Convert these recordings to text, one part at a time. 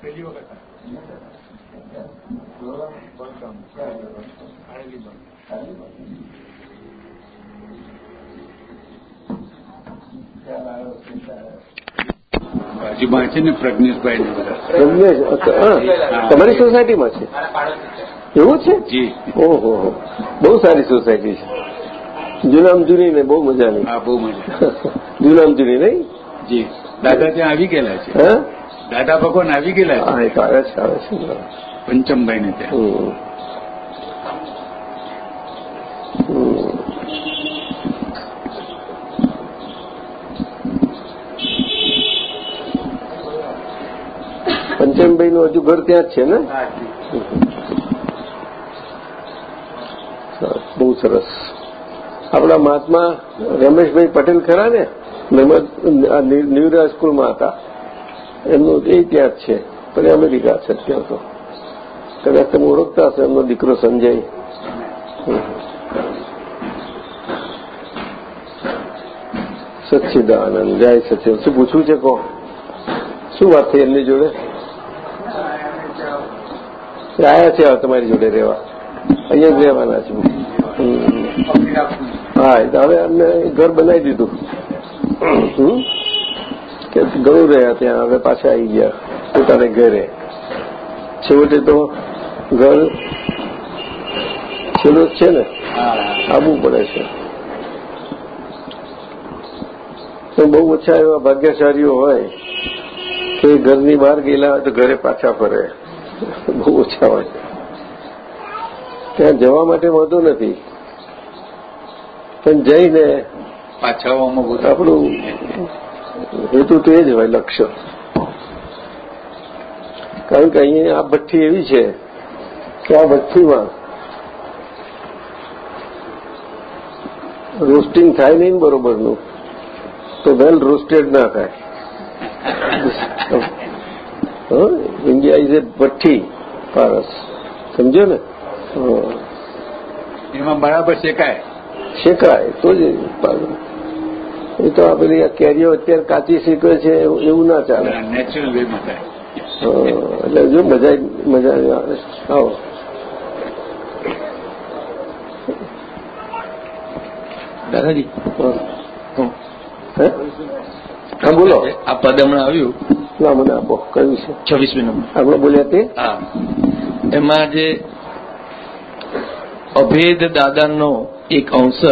પહેલી વખત બાજુમાં છે ને પ્રજ્ઞેશભાઈ પ્રજ્ઞેશ તમારી સોસાયટીમાં છે? એવું છે? જી. ઓહો હો. બહુ સારી સોસાયટી છે. જુનામ જૂની ને બહુ મજાની હા બહુ મજા. જૂનામ જૂની નહીં? જી. દાદા ત્યાં આવી ગયેલા છે. હા? દાદા ભગવાન આવી ગયેલા છે. આવે છે આવે છે. પંચમભાઈ ને ત્યાં. પંચમભાઈ નું હજુ ઘર ત્યાં જ છે ને? બહુ સરસ. આપણા મહાત્મા રમેશભાઈ પટેલ ખરા નિ- નિવરા સ્કૂલમાં હતા એમનું એ ત્યાં જ છે. પણ અમેરિકા છે ત્યાં તો. કદાચ તમે ઓળખતા હશો, એમનો દીકરો સંજય. સચ્ચિદાનંદ, જય સચિવ શું પૂછવું છે કો શું વાત થઈ એમની જોડે? આયા છે તમારી જોડે રહેવા. અહીંયા જ રહેવાના છે. હા, એ તો હવે અમને ઘર બનાવી દીધું? કે ઘણું રહ્યા ત્યાં, હવે પાછા આવી ગયા, પોતાને ઘરે. છેવટે તો ઘર છેલ્લો છે ને? આવવું પડે છે. તો બહુ ઓછા એવા ભાગ્યશાળીઓ હોય કે ઘરની બહાર ગયેલા હોય તો ઘરે પાછા ફરે. બહુ ઓછા હોય. ત્યાં જવા માટે વાંધો નથી. પણ જઈને પાછા આવવામાં આપણું હેતુ તો એ જ હોય લક્ષ્ય. કારણ કે અહીંયા આ ભઠ્ઠી એવી છે કે આ ભઠ્ઠીમાં રોસ્ટિંગ થાય નહીં બરોબરનું તો વેલ રોસ્ટેડ ના થાય. ઇન્ડિયા ઇઝ એ ભઠ્ઠી પારસ. સમજો ને? એમાં બરાબર શેકાય. શેકાય તો જ. એ તો આ પેલી આ કેરીઓ અત્યારે કાચી શીખવે છે એવું ના ચાલે. નેચરલ વેમાં થાય. હા, એટલે જો મજા મજા આવે. દાદાજી હા. હું. હે? હા બોલો. આ પદ હમણાં આવ્યું. ના મને આપો કયું છે? છવ્વીસમી નંબર. આપણે બોલ્યા તે હા. એમાં જે અભેદ દાદાનો એક અંશ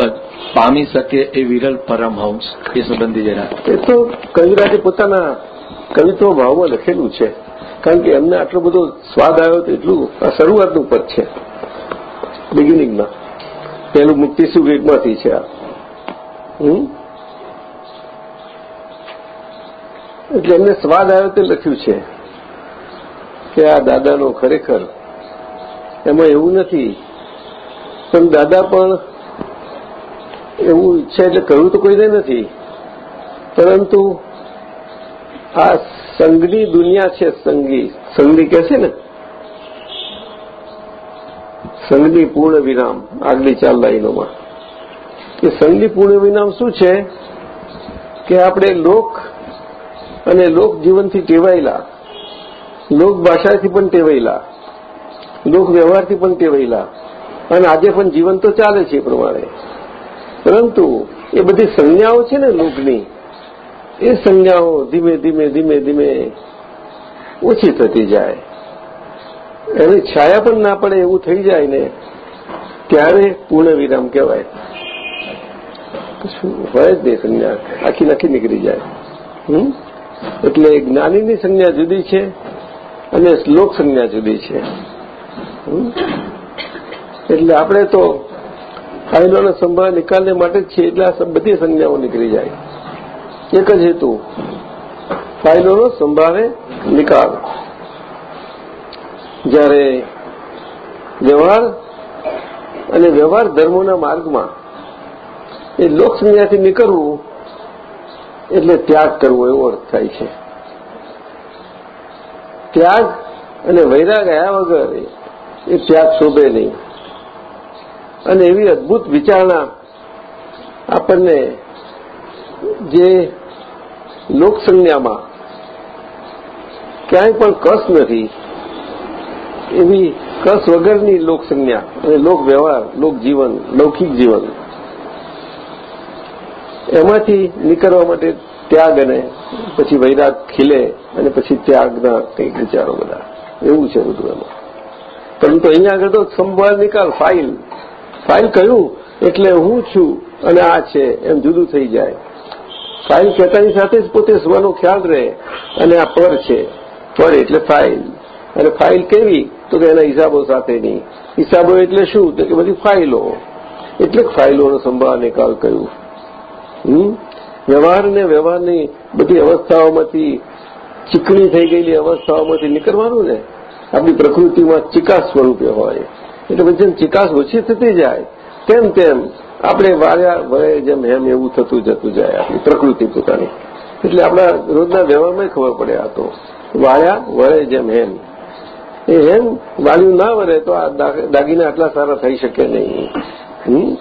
પામી શકે એ વિરલ પરમહંસ એ સંબંધી જરા. એ તો કવિરાજે પોતાના કવિત્વ ભાવમાં લખેલું છે. કારણ કે એમને આટલો બધો સ્વાદ આવ્યો તો એટલું આ શરૂઆતનું પદ છે. બિગિનિંગમાં પેલું મુક્તિ સુગીતમાંથી છે આ? એટલે એમને સ્વાદ આવ્યો તે લખ્યું છે કે આ દાદાનો ખરેખર એમાં એવું નથી. પણ દાદા પણ એવું ઈચ્છા એટલે કહ્યું તો કોઈને નથી. પરંતુ આ સંઘની દુનિયા છે સંગી. સંઘની કે છે ને? સંઘની પૂર્ણ વિરામ, આગલી ચાર લાઈનોમાં. એ સંઘની પૂર્ણ વિરામ શું છે? કે આપણે લોક અને લોક જીવનથી ટેવાયેલા, લોક ભાષાથી પણ ટેવાયેલા, લોક વ્યવહારથી પણ ટેવાયેલા, અને આજે પણ જીવન તો ચાલે છે એ પ્રમાણે. પરંતુ એ બધી સંજ્ઞાઓ છે ને લોકની, એ સંજ્ઞાઓ ધીમે ધીમે ધીમે ધીમે ઓછી થતી જાય એની છાયા પણ ના પડે એવું થઈ જાય ને, ત્યારે પૂર્ણ વિરામ કહેવાય કશું હોય જ નહીં સંજ્ઞા, આખી નાખી નીકળી જાય? એટલે જ્ઞાનીની સંજ્ઞા જુદી છે અને શ્લોક સંજ્ઞા જુદી છે? એટલે આપણે તો ફાઇલોનો સંભાળ નિકાલને માટે જ છે એટલે આ બધી સંજ્ઞાઓ નીકળી જાય. એક જ હેતુ, ફાઇલોનો સંભાળે નિકાલ. જ્યારે વ્યવહાર અને વ્યવહાર ધર્મોના માર્ગમાં એ લોક સંજ્ઞાથી નીકળવું એટલે ત્યાગ કરવો એવો અર્થ થાય છે. ત્યાગ અને વૈરાગ આવ્યા વગર એ ત્યાગ શોભે નહીં. અને એવી અદભુત વિચારણા આપણને જે લોકસંજ્ઞામાં ક્યાંય પણ કસ નથી, એવી કસ વગરની લોકસંજ્ઞા અને લોકવ્યવહાર, લોકજીવન, લૌકિક જીવન, એમાંથી નીકળવા માટે ત્યાગ અને પછી વૈરાગ ખીલે અને પછી ત્યાગના કંઈક વિચારો બધા. એવું છે બધું એમાં. પરંતુ અહીંયા આગળ તો સંભાળ નિકાલ, ફાઇલ ફાઇલ કહ્યું એટલે હું છું અને આ છે, એમ જુદું થઈ જાય. ફાઇલ કહેતાની સાથે જ પોતે સ્વનો ખ્યાલ રહે અને આ પર છે. પર એટલે ફાઇલ અને ફાઇલ કેવી? તો કે એના હિસાબો સાથેની. હિસાબો એટલે શું? તો કે બધી ફાઇલો એટલે ફાઇલોનો સંભાળ નિકાલ કહ્યું હમ? વ્યવહાર ને વ્યવહારની બધી અવસ્થાઓમાંથી ચીકણી થઈ ગયેલી અવસ્થાઓમાંથી નીકળવાનું ને, આપણી પ્રકૃતિમાં ચિકાસ સ્વરૂપે હોય. એટલે પછી ચિકાસ ઓછી થતી જાય, તેમ તેમ આપણે વાર્યા વળે જેમ હેમ એવું થતું જતું જાય આપણી પ્રકૃતિ પોતાની. એટલે આપણા રોજના વ્યવહારમાં ખબર પડે આ તો. વાળ્યા વળે જેમ હેમ. એ હેમ વાળ્યું ના વળે તો આ દાગીના આટલા સારા થઈ શકે નહીં.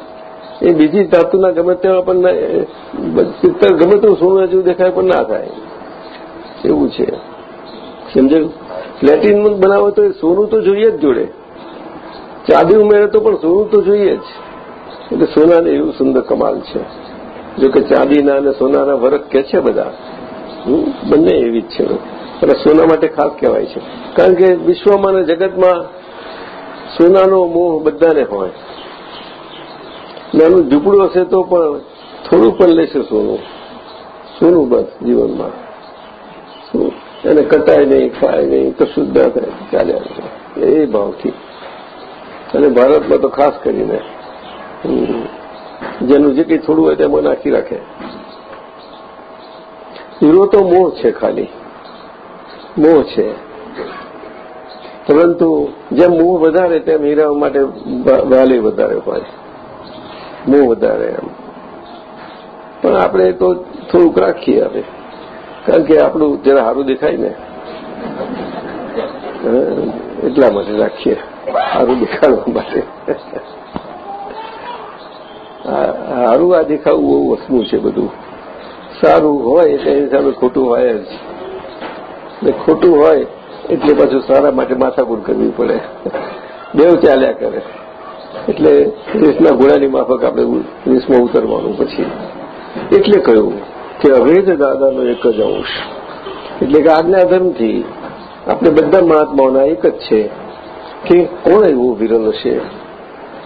એ બીજી ધાતુના ગમે તેમાં પણ પિત્તર ગમે તેવું સોનું જેવું દેખાય પણ ના થાય. એવું છે. સમજાયું? પ્લેટિન બનાવો તો સોનું તો જોઈએ જ જોડે. ચાંદી ઉમેરે તો પણ સોનું તો જોઈએ જ. એટલે સોનાને એવું સુંદર કમાલ છે. જો કે ચાંદીના અને સોનાના વરખ કે છે બધા? બંને એવી જ છે એટલે સોના માટે ખાસ કહેવાય છે. કારણ કે વિશ્વમાં અને જગતમાં સોનાનો મોહ બધાને હોય. નાનું ઝૂંપડું હશે તો પણ થોડું પણ લેશે સોનું. સોનું બસ જીવનમાં. એને કટાય નહીં, ખાય નહીં કશું જ ના થાય, ચાલ્યા એ ભાવથી. અને ભારતમાં તો ખાસ કરીને જેનું જે કંઈ થોડું હોય તેમાં નાખી રાખે. હીરો તો મોહ છે ખાલી. મોહ છે. પરંતુ જેમ મોહ વધારે તેમ હીરા માટે વાલી વધારે હોય. મોહ વધારે એમ. પણ આપણે તો થોડુંક રાખીએ હવે. કારણ કે આપણું જરા સારું દેખાય ને. એટલા માટે રાખીએ. સારું દેખાડવા માટે. સારું આ દેખાવું બહુ વસ્તુ છે બધું. સારું હોય એટલે એની સામે ખોટું હોય જ. ને ખોટું હોય એટલે પાછું સારા માટે માથાકૂટ કરવી પડે. બેવ ચાલ્યા કરે. એટલે રેસના ઘોડાની માફક આપણે રેસમાં ઉતરવાનું પછી. એટલે કહ્યું કે અભેદ દાદાનો એક જ અંશ. એટલે કે આજ્ઞાધર્મથી આપણે બધા મહાત્માઓના એક જ છે કે કોણ એવું વિરલ હશે?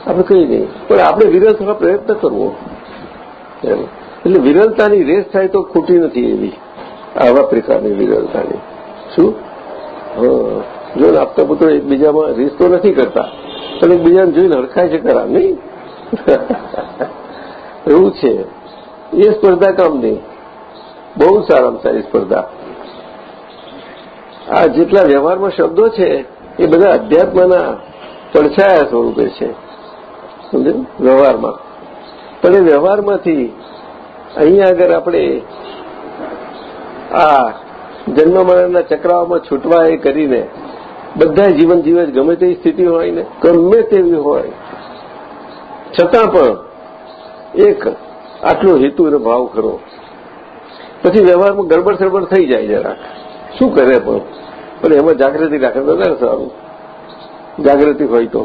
આપણે કઈ નહીં. પણ આપણે વિરલ થવા પ્રયત્ન કરવો. એટલે વિરલતાની રેસ થાય તો ખોટી નથી એવી, આવા પ્રકારની વિરલતાની. શું? જો આપતા પુત્રો એકબીજામાં રેસ તો નથી કરતા, પણ એકબીજાને જોઈને હરખાય છે ખરા, નહીં? એવું છે. એ સ્પર્ધા કામ નહીં. બહુ સારામાં સારી સ્પર્ધા. આ જેટલા વ્યવહારમાં શબ્દો છે, એ બધા અધ્યાત્મના પડછાયા સ્વરૂપે છે. સમજે? વ્યવહારમાં. પણ એ વ્યવહારમાંથી અહીંયા આગળ આપણે આ જન્મ મરણના ચક્રાઓમાં છૂટવા એ કરીને બધા જીવન જીવે ગમે તેવી સ્થિતિ હોય ને, ગમે તેવી હોય. છતાં પણ એક આટલો હેતુ અને ભાવ ખરો. પછી વ્યવહારમાં ગડબડ સડબડ થઈ જાય જરાક. શું કરે પણ? પણ એમાં જાગૃતિ રાખે તો વધારે સારું. જાગૃતિ હોય તો.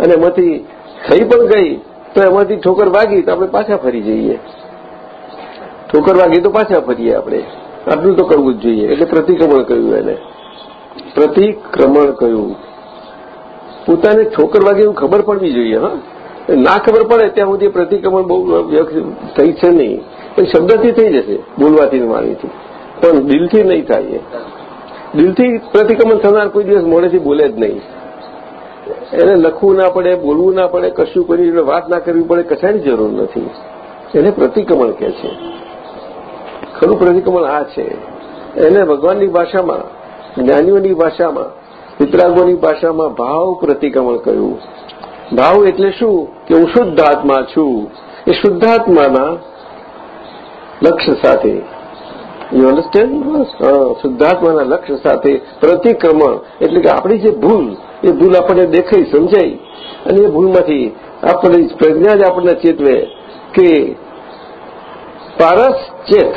અને એમાંથી થઈ પણ ગઈ, તો એમાંથી ઠોકર વાગી તો આપણે પાછા ફરી જઈએ. ઠોકર વાગી તો પાછા ફરીએ આપણે. આટલું તો કરવું જ જોઈએ. એટલે પ્રતિક્રમણ કહ્યું એને. પ્રતિક્રમણ કહ્યું પોતાને ઠોકર વાગે એવું ખબર પડવી જોઈએ, હા? ના ખબર પડે ત્યાં સુધી પ્રતિક્રમણ બહુ થઈ છે નહીં. પણ શબ્દથી થઈ જશે, બોલવાથી વાણીથી. પણ દિલથી નહીં થાય દિલથી પ્રતિક્રમણ થનાર કોઈ દિવસ મોડેથી બોલે જ નહીં. એને લખવું ના પડે, બોલવું ના પડે, કશું કોઈ વાત ના કરવી પડે કશાની જરૂર નથી. એને પ્રતિક્રમણ કહે છે. ખરું પ્રતિક્રમણ આ છે. એને ભગવાનની ભાષામાં, જ્ઞાનીઓની ભાષામાં વિતરાગોની ભાષામાં ભાવ પ્રતિક્રમણ કહ્યું. ભાવ એટલે શું? કે હું શુદ્ધ આત્મા છું. એ શુદ્ધાત્માના લક્ષ્ય સાથે યુ અન્ડરસ્ટેન્ડ શુદ્ધાત્માના લક્ષ્ય સાથે પ્રતિક્રમણ. એટલે કે આપણી જે ભૂલ, એ ભૂલ આપણને દેખાઈ સમજાઈ અને એ ભૂલમાંથી આપણને પ્રજ્ઞા જ આપણને ચેતવે કે પારસ ચેત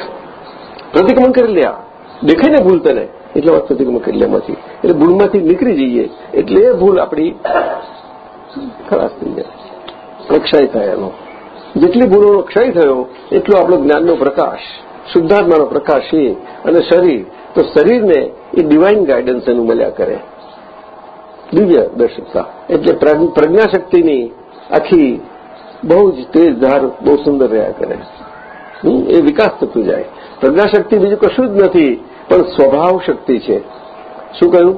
પ્રતિક્રમણ કરી લે દેખાય ને ભૂલ તને? એટલે વાત પ્રતિક્રમણ કરી લેમાંથી એટલે ભૂલમાંથી નીકળી જઈએ. એટલે એ ભૂલ આપણી ખલાસ થઈ જાય. ક્ષય થાય એનો. જેટલી ભૂલોનો ક્ષય થયો, એટલો આપણો જ્ઞાનનો પ્રકાશ. શુદ્ધાત્માનો પ્રકાશ એ અને શરીર. તો શરીરને એ ડિવાઇન ગાઈડન્સ એનું મળ્યા કરે. દિવ્ય દર્શકતા એટલે પ્રજ્ઞાશક્તિની આખી બહુ જ તેજ ધાર બહુ સુંદર રહ્યા કરે. એ વિકાસ થતું જાય. પ્રજ્ઞાશક્તિ બીજું કશું જ નથી, પણ સ્વભાવ શક્તિ છે. શું કહ્યું?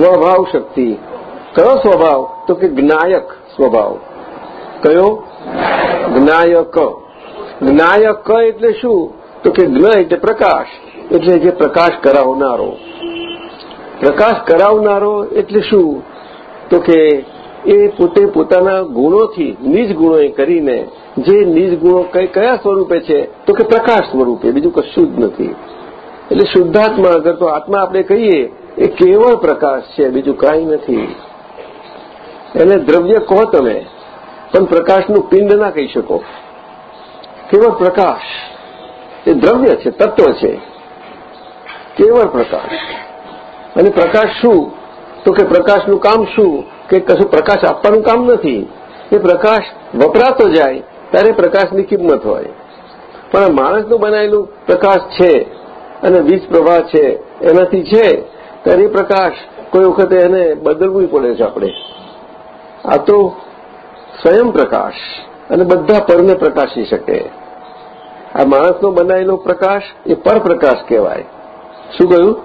સ્વભાવ શક્તિ. કયો સ્વભાવ? તો કે જ્ઞાયક સ્વભાવ. કયો? જ્ઞાયક. જ્ઞાયક એટલે શું? તો કે જ્ઞ એટલે પ્રકાશ. એટલે જે પ્રકાશ કરાવનારો. પ્રકાશ કરાવનારો એટલે શું? તો કે એ પોતે પોતાના ગુણોથી નિજ ગુણો કરીને જે નિજ ગુણો કયા સ્વરૂપે છે? તો કે પ્રકાશ સ્વરૂપે. બીજું કશું જ નથી. એટલે શુદ્ધાત્મા અગર તો આત્મા આપણે કહીએ, એ કેવળ પ્રકાશ છે, બીજું કાંઈ નથી. એને દ્રવ્ય કહો તમે. પણ પ્રકાશનું પિંડ ના કહી શકો. કેવળ પ્રકાશ એ દ્રવ્ય છે તત્વ છે કેવળ પ્રકાશ અને પ્રકાશ શું તો કે પ્રકાશનું કામ શું? કે કશું પ્રકાશ આપવાનું કામ નથી? એ પ્રકાશ વપરાતો જાય, ત્યારે પ્રકાશની કિંમત હોય. પણ માણસનું બનાવેલું પ્રકાશ છે, અને વીજ પ્રવાહ છે, એનાથી છે, ત્યારે એ પ્રકાશ કોઈ વખતે એને બદલવું પડે છે આપણે. આ તો સ્વયં પ્રકાશ, અને બધા પરને પ્રકાશી શકે. આ માણસનો બનાવેલો પ્રકાશ એ પરપ્રકાશ કહેવાય. શું કહ્યું?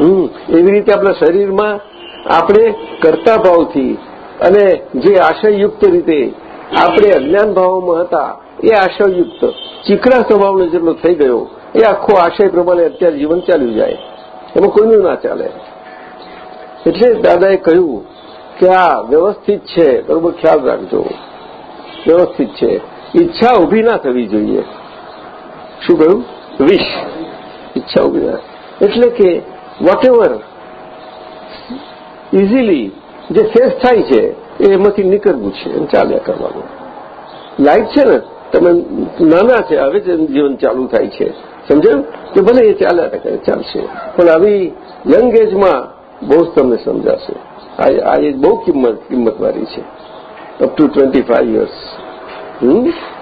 હમ. એવી રીતે આપણા શરીરમાં આપણે કરતા ભાવથી અને જે આશયયુક્ત રીતે આપણે અજ્ઞાન ભાવોમાં હતા, એ આશયયુક્ત ચીકણા સ્વભાવનો જેટલો થઈ ગયો, એ આખો આશય પ્રમાણે અત્યારે જીવન ચાલ્યું જાય. એમાં કોઈનું ના ચાલે. એટલે દાદાએ કહ્યું કે આ વ્યવસ્થિત છે, બરોબર ખ્યાલ રાખજો. વ્યવસ્થિત છે. ઈચ્છા ઊભી ના થવી જોઈએ. શું કહ્યું વિશ ઈચ્છા ઊભી એટલે કે વોટ એવર ઇઝીલી જે ફેસ થાય છે, એ એમાંથી નીકળવું છે એમ ચાલ્યા કરવાનું. લાઈફ છે ને, તમે નાના છે, હવે જીવન ચાલુ થાય છે. સમજાયું? કે ભલે એ ચાલ્યા કરે, ચાલશે. પણ આવી યંગ એજમાં બહુ જ તમને સમજાશે. આ એજ બહુ કિંમત, કિંમતવાળી છે. Up to twenty five years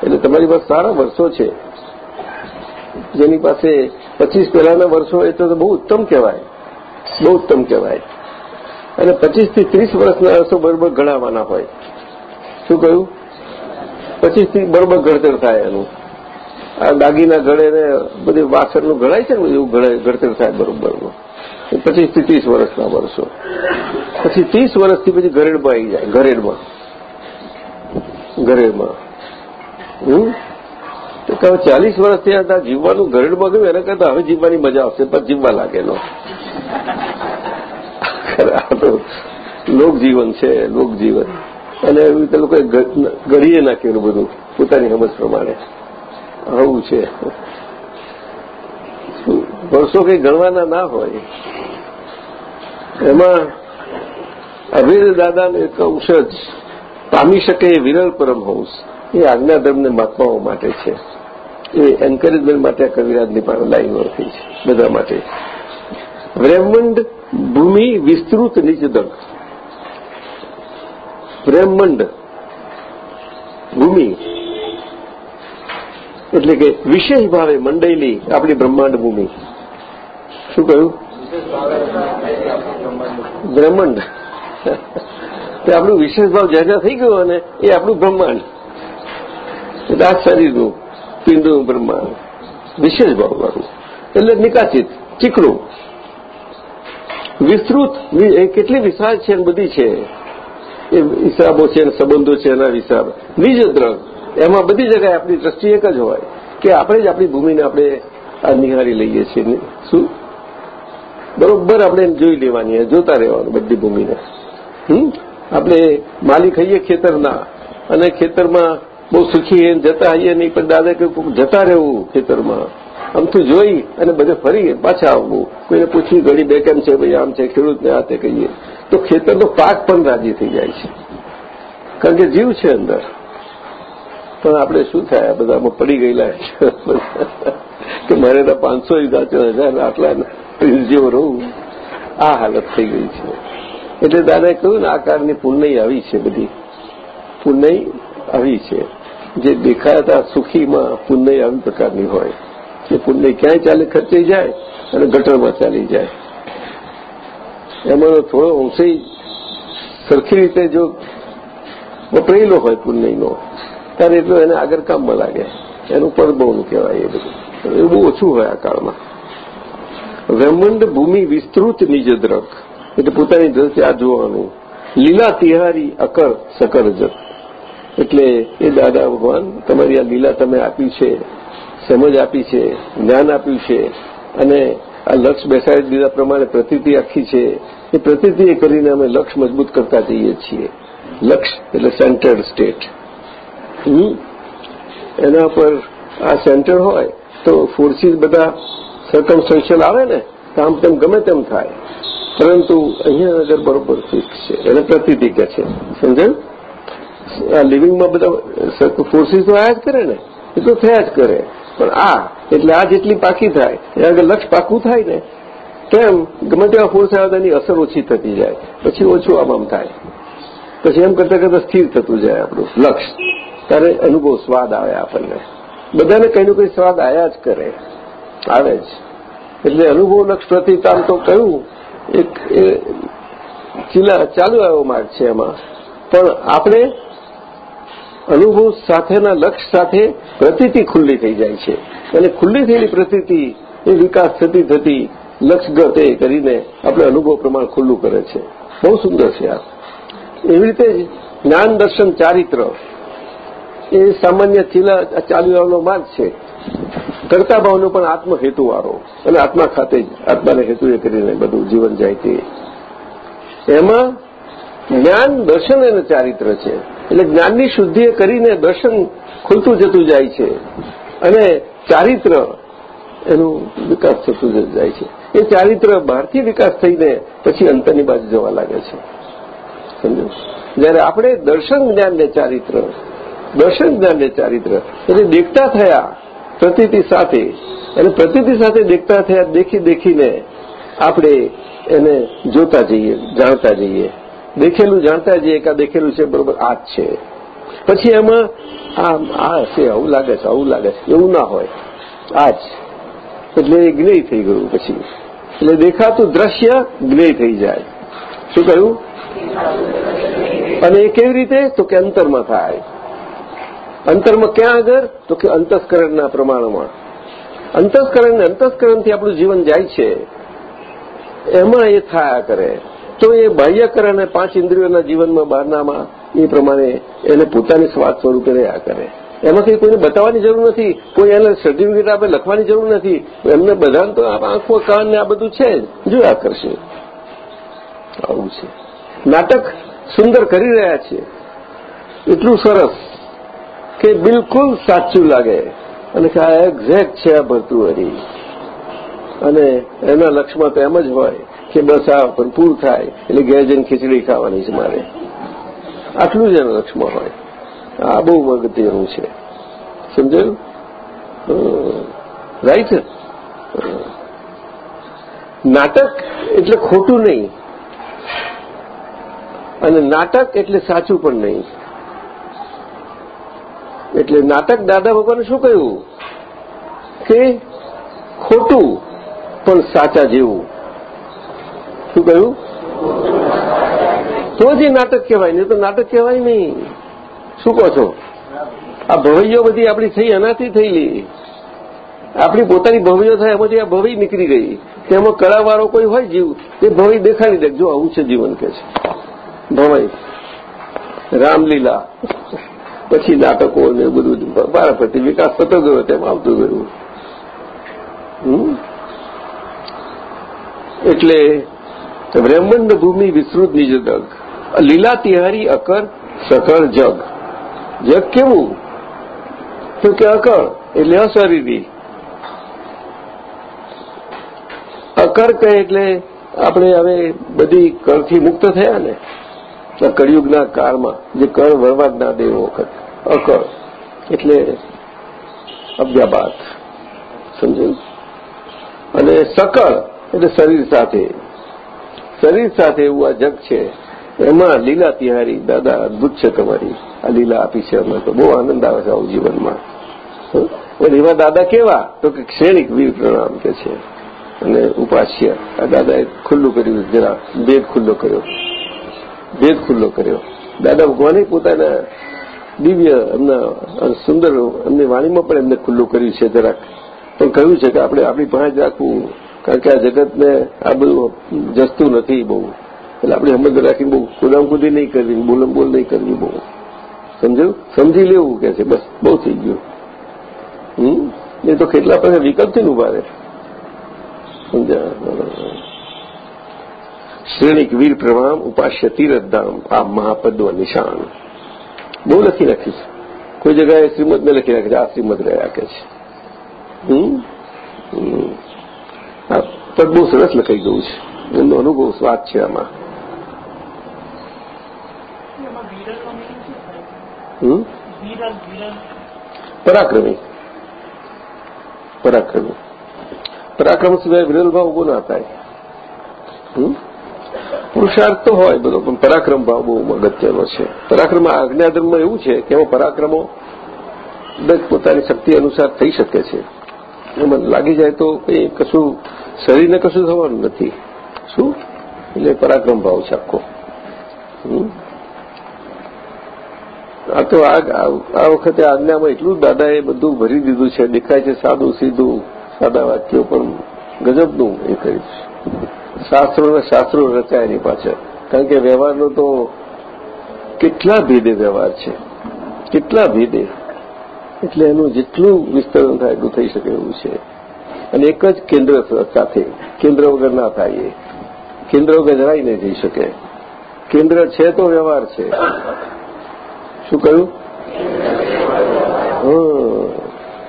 એટલે તમારી પાસે સારા વર્ષો છે. જેની પાસે પચીસ પહેલાના વર્ષો હોય તો બહુ ઉત્તમ કહેવાય. બહુ ઉત્તમ કહેવાય. અને પચીસથી ત્રીસ વર્ષના વર્ષો બરોબર ગણાવવાના હોય. શું કહ્યું? પચીસથી બરોબર ઘડતર થાય એનું. આ દાગીના ઘડે ને બધી વાસણનું ઘડાય છે ને એવું ઘડતર થાય બરોબરનું. પચીસથી ત્રીસ વર્ષના વર્ષો. પછી ત્રીસ વર્ષથી પછી ઘરેડમાં આવી જાય, ઘરેડમાં. ઘરેડમાં. હમ? તો ચાલીસ વર્ષ થયા હતા જીવવાનું ઘરેડમાં ગયું એના કરતા હવે જીવવાની મજા આવશે, પણ જીવવા લાગેલો આ લોકજીવન છે, લોકજીવન. અને એવી રીતે લોકોએ ઘડીએ નાખેલું બધું, પોતાની સમજ પ્રમાણે. આવું છે. વર્ષો કંઈ ગણવાના ના હોય. એમાં અભિર દાદાનો એક અંશ જ, પામી શકે એ વિરલ પરમહંસ, એ આજ્ઞાધર્મને મહાત્માઓ માટે છે. એ એન્કરેજમેન્ટ માટે આ કવિરાજની પણ લાઈનો થઈ છે, બધા માટે. બ્રહ્માંડ ભૂમિ વિસ્તૃત નિજદગ બ્રહ્માંડ ભૂમિ. એટલે કે વિશેષ ભાવે મંડેલી આપણી બ્રહ્માંડ ભૂમિ. શું કહ્યું? બ્રહ્માંડ. આપણું વિશેષ ભાવ જ્યાં જ્યાં થઈ ગયું અને એ આપણું બ્રહ્માંડ. એટલે આ શરીરનું પિંડનું બ્રહ્મા. વિશેષ ભાવવાનું એટલે નિકાચિત, ચીકણું. વિસ્તૃત કેટલી વિશાળ છે બધી છે. એ હિસાબો છે સંબંધો છે એના હિસાબ દ્રગ. એમાં બધી જગ્યાએ આપણી દ્રષ્ટિ એક જ હોય કે આપણે જ આપણી ભૂમિને આપણે આ નિહાળી લઈએ છીએ શું? બરોબર આપણે જોઈ લેવાની જોતા રહેવાનું બધી ભૂમિને. હમ? આપણે માલિક હઈએ ખેતરના. અને ખેતરમાં બહુ સુખી એમ જતા આવીએ નહીં પણ દાદા કહ્યું જતા રહેવું ખેતરમાં. આમથી જોઈ અને બધે ફરી પાછા આવવું. કોઈને પૂછ્યું ઘડી બે કેમ છે? ભાઈ, આમ છે, ખેડૂતને આ તે કહીએ. તો ખેતરનો પાક પણ રાજી થઈ જાય છે. કારણ કે જીવ છે અંદર. પણ આપણે શું થાય? બધામાં પડી ગયેલા કે મારે તો પાંચસો હજાર આટલા જેવો રહું આ હાલત થઈ ગઈ છે. એટલે દાદાએ કહ્યું ને, આ કારની પુણ્ય આવી છે બધી. પુણ્ય આવી છે. જે દેખાતા સુખીમાં પુણ્ય આવી પ્રકારની હોય એ પુણ્ય ક્યાંય ચાલે ખર્ચાઈ જાય અને ગટરમાં ચાલી જાય. એમાં થોડો અંશે સરખી રીતે જો વપરાયેલો હોય પુણ્યનો, ત્યારે એટલો એને આગળ કામમાં લાગે. એનું પરબોનું કહેવાય એ બધું. એ બહુ ઓછું હોય આ કાળમાં. વેમંડ ભૂમિ વિસ્તૃત નિજદ્રક. એટલે પોતાની દ્રષ્ટિ આ જોવાનું. લીલા તિહારી અકર સકર જત. એટલે એ દાદા ભગવાન, તમારી આ લીલા તમે આપી છે, સમજ આપી છે, જ્ઞાન આપ્યું છે, અને આ લક્ષ બેસાડી દીધા પ્રમાણે પ્રતિતિ આખી છે, એ પ્રતિતિ કરીને અમે લક્ષ મજબૂત કરતા જઈએ છીએ. લક્ષ એટલે સેન્ટર્ડ સ્ટેટ એના પર આ સેન્ટર હોય તો ફોર્સીસ બધા સરકમસ્ટન્શિયલ આવે ને, કામ તેમ ગમે તેમ થાય. પરંતુ અહીંયા આગળ બરોબર ફિક્સ છે. એને પ્રતિતિ કે છે. સમજાયું? આ લિવિંગમાં બધા ફોર્સીસ તો આયા જ કરે ને? એ તો થયા જ કરે. પણ આ, એટલે આ જેટલી પાકી થાય એ આગળ લક્ષ પાકું થાય ને તેમ ગમે તેવા ફોર્સ આવે તેની અસર ઓછી થતી જાય. પછી ઓછું આમ થાય. પછી એમ કરતા કરતા સ્થિર થતું જાય આપણું લક્ષ. ત્યારે અનુભવ સ્વાદ આવે આપણને. બધાને કંઈ નું કંઈ સ્વાદ આયા જ કરે. આવે જ. એટલે અનુભવ લક્ષ પ્રતિતામ તો કહ્યું એક ચીલા, ચાલુ આવ્યો માર્ગ છે એમાં. પણ આપણે અનુભવ સાથેના લક્ષ સાથે પ્રતિતિ ખુલ્લી થઈ જાય છે. અને ખુલ્લી થયેલી પ્રતિતિ એ વિકાસ થતી થતી લક્ષગત એ કરીને આપણે અનુભવ પ્રમાણ ખુલ્લું કરે છે. બહુ સુંદર છે આ. એવી રીતે જ્ઞાન, દર્શન, ચારિત્ર એ સામાન્ય ચીલા ચાલુ આવવાનો માર્ગ છે. કરતા ભાવનો પણ આત્મહેતુવાળો અને આત્મા ખાતે જ આત્માને હેતુએ કરીને બધું જીવન જાય તે. એમાં જ્ઞાન દર્શન અને ચારિત્ર છે. એટલે જ્ઞાનની શુદ્ધિ કરીને દર્શન ખુલતું જતું જાય છે. અને ચારિત્ર એનું વિકાસ થતું જાય છે. એ ચારિત્ર બહારથી વિકાસ થઈને પછી અંતરની બાજુ જવા લાગે છે. સમજો? જયારે આપણે દર્શન જ્ઞાનને ચારિત્ર, દર્શન જ્ઞાનને ચારિત્ર, એટલે દેખતા થયા પ્રતિતિ સાથે, અને પ્રતિતિ સાથે દેખતા થયા દેખી દેખીને આપણે એને જોતા જઈએ, જાણતા જઈએ. દેખેલું જાણતા જઈએ કે દેખેલું છે, બરોબર, આ જ છે. પછી એમાં આ આ છે, આવું લાગે છે, આવું લાગે છે. એવું ના હોય. આ જ. એટલે એ જ્ઞેય થઈ ગયું પછી. એટલે દેખાતું દ્રશ્ય જ્ઞેય થઈ જાય. શું કહ્યું? અને એ કેવી રીતે? તો કે અંતરમાં થાય. અંતરમાં ક્યાં આગળ? તો કે અંતસ્કરણના પ્રમાણમાં. અંતસ્કરણ અંતસ્કરણથી આપણું જીવન જાય છે. એમાં એ થયા કરે. તો એ બાહ્યકર અને પાંચ ઇન્દ્રિયોના જીવનમાં બહારનામાં એ પ્રમાણે એને પોતાની સ્વાદ સ્વરૂપે રહ્યા કરે. એમાંથી કોઈને બતાવવાની જરૂર નથી, કોઈ એને સર્ટિફિકેટ આપે, લખવાની જરૂર નથી. એમને બધાને તો આંખો કાન ને આ બધું છે જોયા કરશે. આવું છે. નાટક સુંદર કરી રહ્યા છે. એટલું સરસ કે બિલકુલ સાચું લાગે. અને કે આ એક્ઝેક્ટ છે આ ભરતું અને એના લક્ષમાં તો એમ જ હોય. કે બસ આ ભરપૂર થાય એટલે ઘેર જઈને ખીચડી ખાવાની છે મારે. આટલું જ એના લક્ષ્યમાં હોય. આ બહુ અગત્યનું છે. સમજાયું? રાઈટ? નાટક એટલે ખોટું નહીં. અને નાટક એટલે સાચું પણ નહીં. એટલે નાટક દાદા ભગવાને શું કહ્યું? કે ખોટું પણ સાચા જેવું. શું કહ્યું? તો જ નાટક કહેવાય, નહીં તો નાટક કહેવાય નહીં. શું કહો છો? આ ભવૈયો બધી આપણી થઈ, એનાથી થયેલી. આપણી પોતાની ભવ્યો થાય, એમાંથી આ ભવી નીકળી ગઈ. તેમાં કળાવાળો કોઈ હોય જીવ, તે ભવી દેખાડી દે, જો આવું છે જીવન કે છે. ભવાઈ. રામલીલા. પછી નાટકો ને બધું બારાપતિ વિકાસ થતો ગયો તેમ આવતું ગયું. એટલે બ્રહ્માંડ ભૂમિ વિસ્તૃત નિજ દગ લીલા તિહારી અકર સકળ જગ. જગ કેવું? તો કે અકળ? એટલે અશરીરી. અકર કહે એટલે આપણે હવે બધી કરથી મુક્ત થયા ને કળિયુગના કાળમાં જે કળ વળવા જ ના દે વખત, અકળ, એટલે અબ્જાબાદ સમજ અને સકળ, એટલે શરીર સાથે. શરીર સાથે એવું આ જગ છે, એમાં લીલા તિહારી, દાદા, અદભુત છે તમારી. આ લીલા આપી છે અમે તો. બહુ આનંદ આવે છે આવું જીવનમાં. એવા દાદા કેવા? તો કે ક્ષેણિક વીર પ્રણામ કે છે. અને ઉપાસ્ય. આ દાદાએ ખુલ્લું કર્યું. જરા ભેદ ખુલ્લો કર્યો. ભેદ ખુલ્લો કર્યો. દાદા ભગવાને પોતાના દિવ્ય, એમના સુંદર, એમની વાણીમાં પણ એમને ખુલ્લું કર્યું છે જરાક. પણ કહ્યું છે કે આપણે આપણી પાસે રાખવું. કારણ કે આ જગતને આ બધું જસતું નથી બહુ. એટલે આપણે સમજ રાખી બહુ કુદામકુદી નહીં કરવી બોલમબોલ નહીં કરવી બહુ. સમજ્યું? સમજી લેવું કે છે, બસ, બહુ થઈ ગયું. હમ? એ તો કેટલા પાસે વિકલ્પથી ઊભા રહે? સમજ્યા? શ્રેણિક વીર પ્રણામ ઉપાસ્ય તીરધામ આ મહાપદો નિશાન. બહુ લખી રાખી છે કોઈ જગ્યાએ શ્રીમદ ને લખી રાખી છે, આ શ્રીમદ રહ્યા કે છે. હમ. પદ બહુ સરસ લખાઈ ગયું છે. એમનો અનુભવ સ્વાદ છે આમાં. પરાક્રમી. પરાક્રમી. પરાક્રમ સિવાય વિરલભાવ ઊભો ના થાય. પુરુષાર્થ તો હોય બધો પણ પરાક્રમ ભાવ બહુ અગત્યનો છે. પરાક્રમ આજ્ઞાધર્મમાં એવું છે કે એમાં પરાક્રમો દરેક પોતાની શક્તિ અનુસાર થઈ શકે છે. એમાં લાગી જાય તો કંઈ કશું શરીરને કશું થવાનું નથી. શું? એટલે પરાક્રમ ભાવ છે આખો. આ તો આ વખતે આજ્ઞામાં એટલું દાદાએ બધું ભરી દીધું છે, દેખાય છે સાદું સીધું, સાદા વાક્યો પણ ગજબનું એ કર્યું છે. શાસ્ત્રો શાસ્ત્રો રચાય એની પાછળ. કારણ કે વ્યવહારનો તો કેટલા ભેદે વ્યવહાર છે. કેટલા ભેદે. એટલે એનું જેટલું વિસ્તરણ થાય એટલું થઈ શકે એવું છે. અને એક જ કેન્દ્ર સાથે, કેન્દ્ર વગર ના થાય એ. કેન્દ્ર વગર જરાય નહીં જઈ શકે. કેન્દ્ર છે તો વ્યવહાર છે. શું કહ્યું?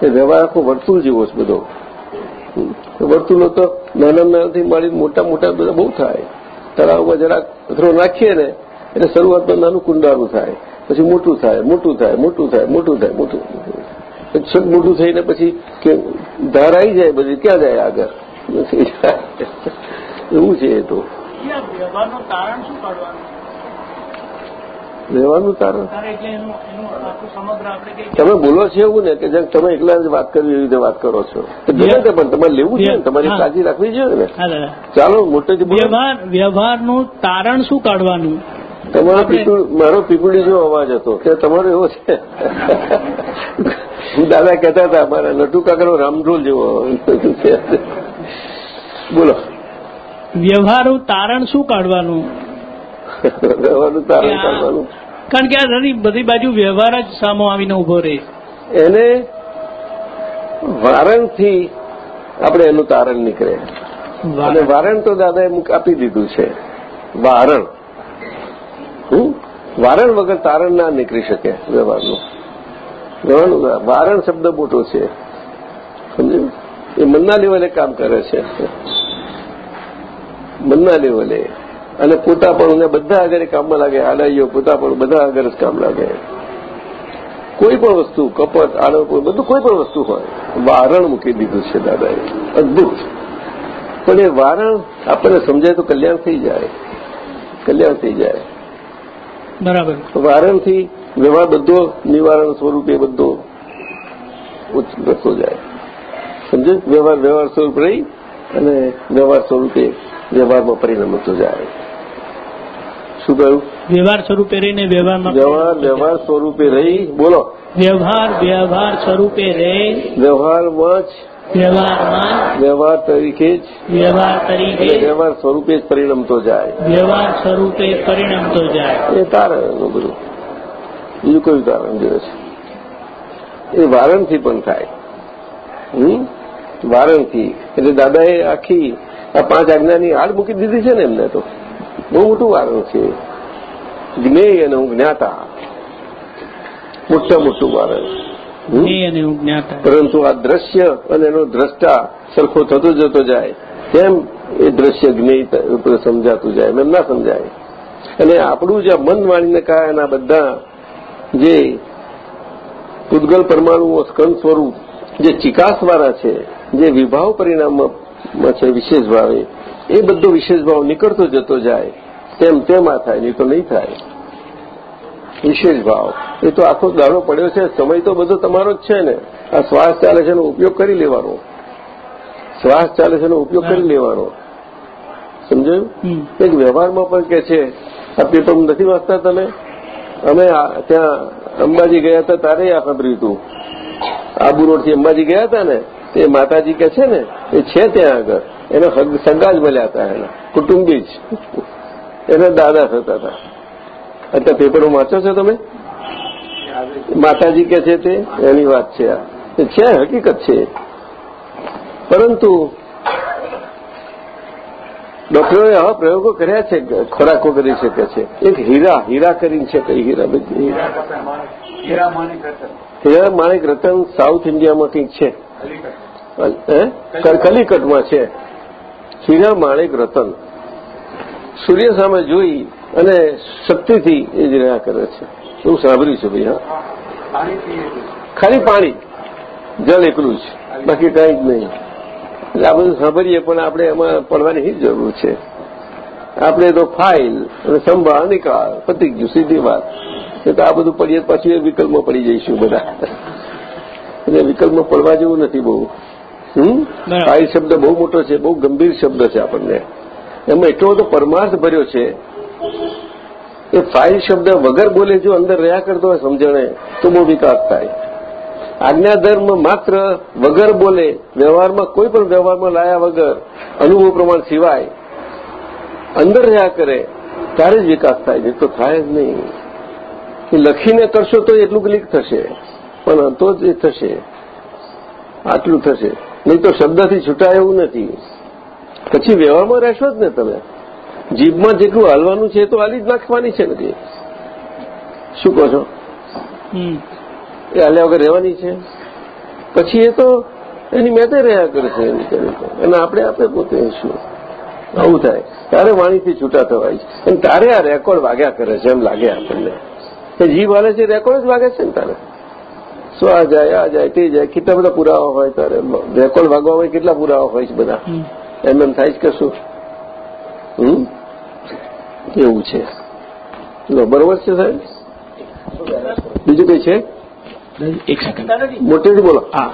એ વ્યવહાર આખો વર્તુળ જેવો છે બધો. વર્તુળો તો નાના નાનાથી મળીને મોટા મોટા બધા બહુ થાય. તળાવમાં જરાક અથડો નાખીએ ને, એટલે શરૂઆતમાં નાનું કુંડારું થાય. પછી મોટું થાય મોટું થાય મોટું થાય મોટું થાય, મોટું છક મોટું થઈને પછી કે ધાર આવી જાય બધી ક્યાં જાય આગળ? એવું છે એ તો. વ્યવહારનું તારણ શું કાઢવાનું રહેવાનું તારણ તમે બોલો છો એવું ને કે જેમ તમે એકલા જ વાત કરવી એવી રીતે વાત કરો છો? ગમે તે પણ તમારે લેવું છે ને તમારી. કાળજી રાખવી જોઈએ ને. ચાલો મોટે વ્યવહાર વ્યવહારનું તારણ શું કાઢવાનું? તમારો આપણે- મારો પીપળી જો અવાજ હતો. કે તમારો એવો છે. દાદા કહેતા હતા અમારા નટુ કાકાનો રામઢોલ જેવો. બોલો. વ્યવહારનું તારણ શું કાઢવાનું? વ્યવહારનું તારણ કાઢવાનું. કારણ કે આ બધી બાજુ વ્યવહાર જ સામો આવીને ઊભો રહે. એને વારણથી આપણે એનું તારણ નીકળે. અને વારણ તો દાદાએ આપી દીધું છે. વારણ? વારણ વગર તારણ ના નીકળી શકે વ્યવહારનું. વ્યવહારનું વારણ શબ્દ મોટો છે. સમજ્યું? એ મનના લેવલે કામ કરે છે. મનના લેવલે અને પોતા પણ બધા આગળ કામમાં લાગે આડાઈઓ પોતા પણ બધા આગળ જ કામ લાગે. કોઈ પણ વસ્તુ કપટ આડો બધું કોઈ પણ વસ્તુ હોય વારણ મૂકી દીધું છે દાદાએ. અદભુત. પણ એ વારણ આપણને સમજાય તો કલ્યાણ થઈ જાય. કલ્યાણ થઈ જાય. બરાબર. વારણથી વ્યવહાર બધો નિવારણ સ્વરૂપે બધો થતો જાય. સમજે વ્યવહાર વ્યવહાર સ્વરૂપ રહી અને વ્યવહાર સ્વરૂપે વ્યવહારમાં પરિણમતો જાય. શું કહ્યું? વ્યવહાર સ્વરૂપે રહીને વ્યવહારમાં વ્યવહાર વ્યવહાર સ્વરૂપે રહી બોલો. વ્યવહાર વ્યવહાર સ્વરૂપે રહી. વ્યવહારમાં જ વ્યવહારમાં વ્યવહાર તરીકે જ વ્યવહાર તરીકે વ્યવહાર સ્વરૂપે જ પરિણમતો જાય. વ્યવહાર સ્વરૂપે પરિણમતો જાય. એ તારે બધું. બીજું કયું કારણ જોઈએ છે? એ વારણથી પણ થાય. વારણથી એટલે દાદાએ આખી આ પાંચ આજ્ઞાની આડ મૂકી દીધી છે ને એમને તો. બહુ મોટું વારણ છે. જ્ઞેય અને જ્ઞાતા. મોટા મોટું વારણ. હું પરંતુ આ દ્રશ્ય અને એનો દ્રષ્ટા સરખો થતો જતો જાય. તેમ એ દ્રશ્ય જ્ઞેય સમજાતું જાય. એમ ના સમજાય. અને આપણું જે મન વાણીને એના બધા જે પૂદગલ પરમાણુઓ સ્કંદ સ્વરૂપ જે ચિકાસવાળા છે જે વિભાવ પરિણામમાં છે વિશેષ ભાવે એ બધો વિશેષ ભાવ નીકળતો જતો જાય તેમ તેમ આ થાય નહીં તો નહીં થાય. વિશેષ ભાવ એ તો આખો દાડો પડ્યો છે સમય તો બધો તમારો જ છે ને. આ શ્વાસ ચાલે છે એનો ઉપયોગ કરી લેવાનો. શ્વાસ ચાલે છે એનો ઉપયોગ કરી લેવાનો. સમજાયું. એક વ્યવહારમાં પણ કે છે આ પેપર નથી વાંચતા તમે? અમે ત્યાં અંબાજી ગયા હતા, તારે આ હતું આબુ રોડથી અંબાજી ગયા હતા ને, તે માતાજી કે છે ને, એ છે ત્યાં આગળ. એને સગા જ મળ્યા હતા એના, કુટુંબી જ. એના દાદા થતા હતા. અત્યારે પેપરો વાંચો છો તમે? માતાજી કે છે તે? એની વાત છે આ. છે, હકીકત છે. પરંતુ ડોક્ટરોએ આવા પ્રયોગો કર્યા છે ખોરાકો કરી શકે છે. એક હીરા હીરા કરીને છે કઈ હીરા બધી હીરા. માણેક રતન હીરા માણેક રતન સાઉથ ઇન્ડિયામાં કંઈક છે. કલિકટમાં છે. હીરા માણેક રતન. સૂર્ય સામે જોઈ અને શક્તિથી એ જ રહ્યા કરે છે. એવું સાંભળ્યું છે ભાઈ હા. ખાલી પાણી. જળ એકલું જ. બાકી કંઈ જ નહીં. એટલે આ બધું સાંભળીએ પણ આપણે એમાં પડવાની જરૂર છે. આપણે તો ફાઇલ અને સંભાળ નિકાલ પતી ગયું સીધી વાત. એ તો આ બધું પડીએ પછી વિકલ્પમાં પડી જઈશું બધા. એટલે વિકલ્પમાં પડવા જેવું નથી બહુ. હમ? ફાઇલ શબ્દ બહુ મોટો છે બહુ ગંભીર શબ્દ છે આપણને. એમાં એટલો બધો પરમાર્થ ભર્યો છે એ ફાઇલ શબ્દ વગર બોલે જો અંદર રહ્યા કરતો હોય સમજણે તો બહુ વિકાસ થાય. આજ્ઞાધર્મ માત્ર વગર બોલે, વ્યવહારમાં કોઈ પણ વ્યવહારમાં લાયા વગર અનુભવ પ્રમાણ સિવાય અંદર રહ્યા કરે, ત્યારે જ વિકાસ થાય છે. તો થાય જ નહીં. એ લખીને કરશો તો એટલું ક્લિક થશે. પણ તો જ એ થશે. આટલું થશે. નહીં તો શબ્દથી છૂટાય એવું નથી. પછી વ્યવહારમાં રહેશો જ ને તમે. જીભમાં જેટલું હાલવાનું છે તો હાલી જ નાખવાની છે નથી શું કહો છો. એ હાલ્યા વગર રહેવાની છે. પછી એ તો એની મેદે રહ્યા કરશે એની કરે અને આપણે આપણે પોતે શું? આવું થાય. તારે વાણીથી છૂટા થવાય છે. અને તારે આ રેકોર્ડ વાગ્યા કરે છે એમ લાગે આપણને. કે જીભ હાલે છે રેકોર્ડ જ વાગે છે ને તારે? શું આ જાય આ જાય તે જાય? કેટલા બધા પુરાવા હોય તારે? રેકોર્ડ વાગવા હોય કેટલા પુરાવા હોય છે બધા? એમ એમ થાય છે કશું હમ? એવું છે. બરોબર છે સાહેબ? બીજું કઈ છે? એક સેકન્ડ મોટેથી બોલો. હા.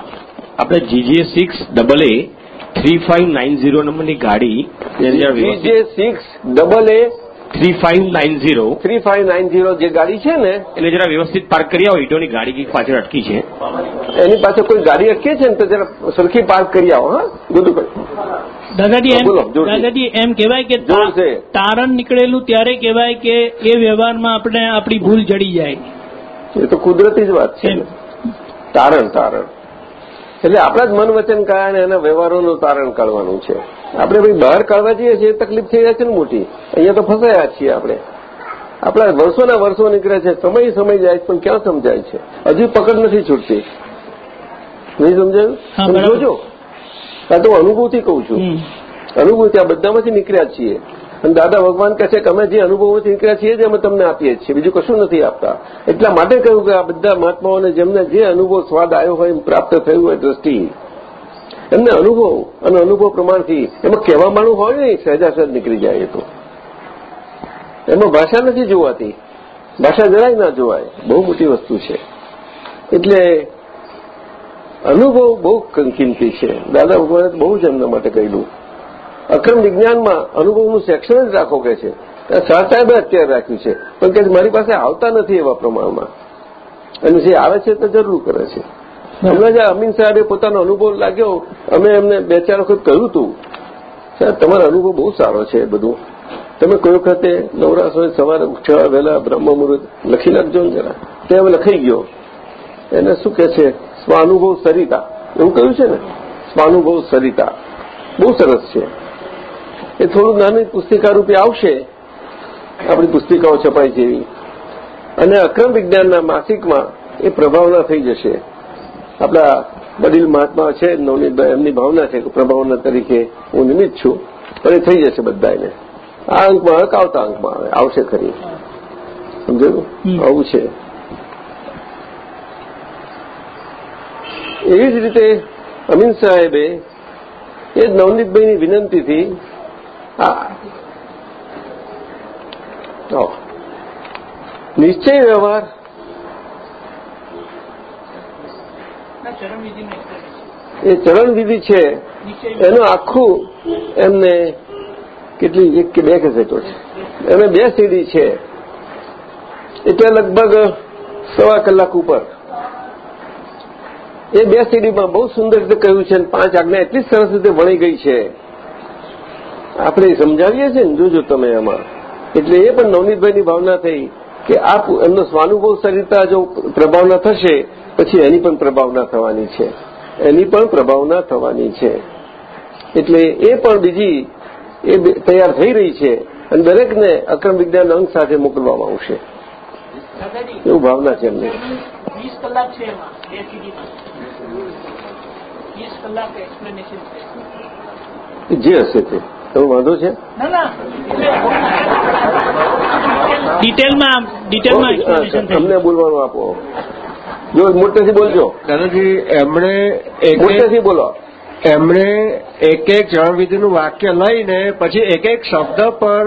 આપણે GJ six double A three five nine zero નંબરની ગાડી GJ six double A three five nine zero three five nine zero જે ગાડી છે ને એટલે જરા વ્યવસ્થિત પાર્ક કરી આવો. ઈટોની ગાડી કંઈક પાછળ અટકી છે. એની પાછળ કોઈ ગાડી અટકે છે ને તો જરા સરખી પાર્ક કરી આવો હા? બધું કરી દાદાજી એમ. દાદાજી એમ કહેવાય કે. તારણ નીકળેલું ત્યારે કહેવાય કે એ વ્યવહારમાં આપણે આપણી ભૂલ જડી જાય. એ તો કુદરતી જ વાત છે. તારણ તારણ. એટલે આપણા જ મન વચન કયા અને એના વ્યવહારોનું તારણ કાઢવાનું છે. આપણે ભાઈ બહાર કાઢવા જઈએ છીએ તકલીફ થઈ જાય છે ને મોટી. અહીંયા તો ફસાયા છીએ આપણે. આપણા વર્ષોના વર્ષો નીકળે છે સમય સમય જાય પણ ક્યાં સમજાય છે? હજી પકડ નથી છૂટતી. નહીં સમજાયું. જોજો. કાં તો અનુભવથી કહું છું. અનુભવથી આ બધામાંથી નીકળ્યા છીએ. અને દાદા ભગવાન કહે છે કે અમે જે અનુભવોથી નીકળ્યા છીએ જ અમે તમને આપીએ છીએ. બીજું કશું નથી આપતા. એટલા માટે કહ્યું કે આ બધા મહાત્માઓને જેમને જે અનુભવ સ્વાદ આવ્યો હોય એમ પ્રાપ્ત થયું હોય દ્રષ્ટિ. એમને અનુભવ અને અનુભવ પ્રમાણથી એમાં કહેવા માણું હોય ને સહેજાસહેજ નીકળી જાય તો. એમાં ભાષા નથી જોવાતી. ભાષા જરાય ના જોવાય. બહુ મોટી વસ્તુ છે. એટલે અનુભવ બહુ કિંમતી છે. દાદા ભગવાને બહુ જ એમના માટે કહ્યું અક્રમ વિજ્ઞાનમાં અનુભવનું સેક્શન જ રાખો કે છે. શાહ સાહેબે અત્યારે રાખ્યું છે. પણ કે મારી પાસે આવતા નથી એવા પ્રમાણમાં. અને જે આવે છે તે જરૂર કરે છે. એમના જે અમીન સાહેબે પોતાનો અનુભવ લાગ્યો અમે એમને બે ચાર વખત કહ્યું હતું. સાહેબ તમારો અનુભવ બહુ સારો છે બધું. તમે કોઈ વખતે નવરાશ હોય સવારે છ વહેલા બ્રહ્મ મુહૂર્ત લખી નાખજો ને જરા. તે હવે લખાઈ ગયો. એને શું કે છે? સ્વાનુભવ સરિતા. એવું કહ્યું છે ને? સ્વાનુભવ સરિતા. બહુ સરસ છે. એ થોડું નાની પુસ્તિકા રૂપે આવશે આપણી પુસ્તિકાઓ છપાય જેવી. અને અક્રમ વિજ્ઞાનના માસિકમાં એ પ્રભાવના થઈ જશે. આપણા વડીલ મહાત્મા છે નવનીતભાઈ એમની ભાવના છે કે પ્રભાવના તરીકે હું નિમિત્ત છું પણ એ થઈ જશે બધા એને આ અંકમાં આવે આવતા અંકમાં આવે આવશે ખરી. સમજાયું આવું છે. એવી જ રીતે અમીન સાહેબે એ જ નવનીતભાઈની વિનંતીથી તો નિશ્ચય વ્યવહાર. એ ચરણવિધિ છે. એનું આખું એમને કેટલી એક કે બે કેસેટો છે. એને બે સીડી છે. એટલે લગભગ સવા કલાક ઉપર. એ બે સીડીમાં બહુ સુંદર રીતે કહ્યું છે અને પાંચ આજ્ઞા એટલી સરસ રીતે વણી ગઈ છે. આપણે સમજાવીએ છીએ ને જોજો તમે એમાં એટલે એ પણ નવનીતભાઈની ભાવના થઈ કે આ એમનો સ્વાનુભવ સરિતા જો પ્રભાવના થશે પછી એની પણ પ્રભાવના થવાની છે. એની પણ પ્રભાવના થવાની છે. એટલે એ પણ બીજી એ તૈયાર થઈ રહી છે અને દરેકને અક્રમ વિજ્ઞાન અંગ સાથે મોકલવામાં આવશે. એવું ભાવના છે એમને. કલાક છે એમાં બે સીડીમાં વીસ કલાક એક્સપ્લેનેશન છે. જે હશે તે. તમે વાંધો છે? ના ના ડિટેલમાં ડિટેલમાં એક્સપ્લેનેશન બોલવાનું આપો. જો મોટેથી બોલજો. દાદાજી એમણે એક મોટેથી બોલો. એમણે એક એક જળવિધિનું વાક્ય લઈને પછી એક એક શબ્દ પર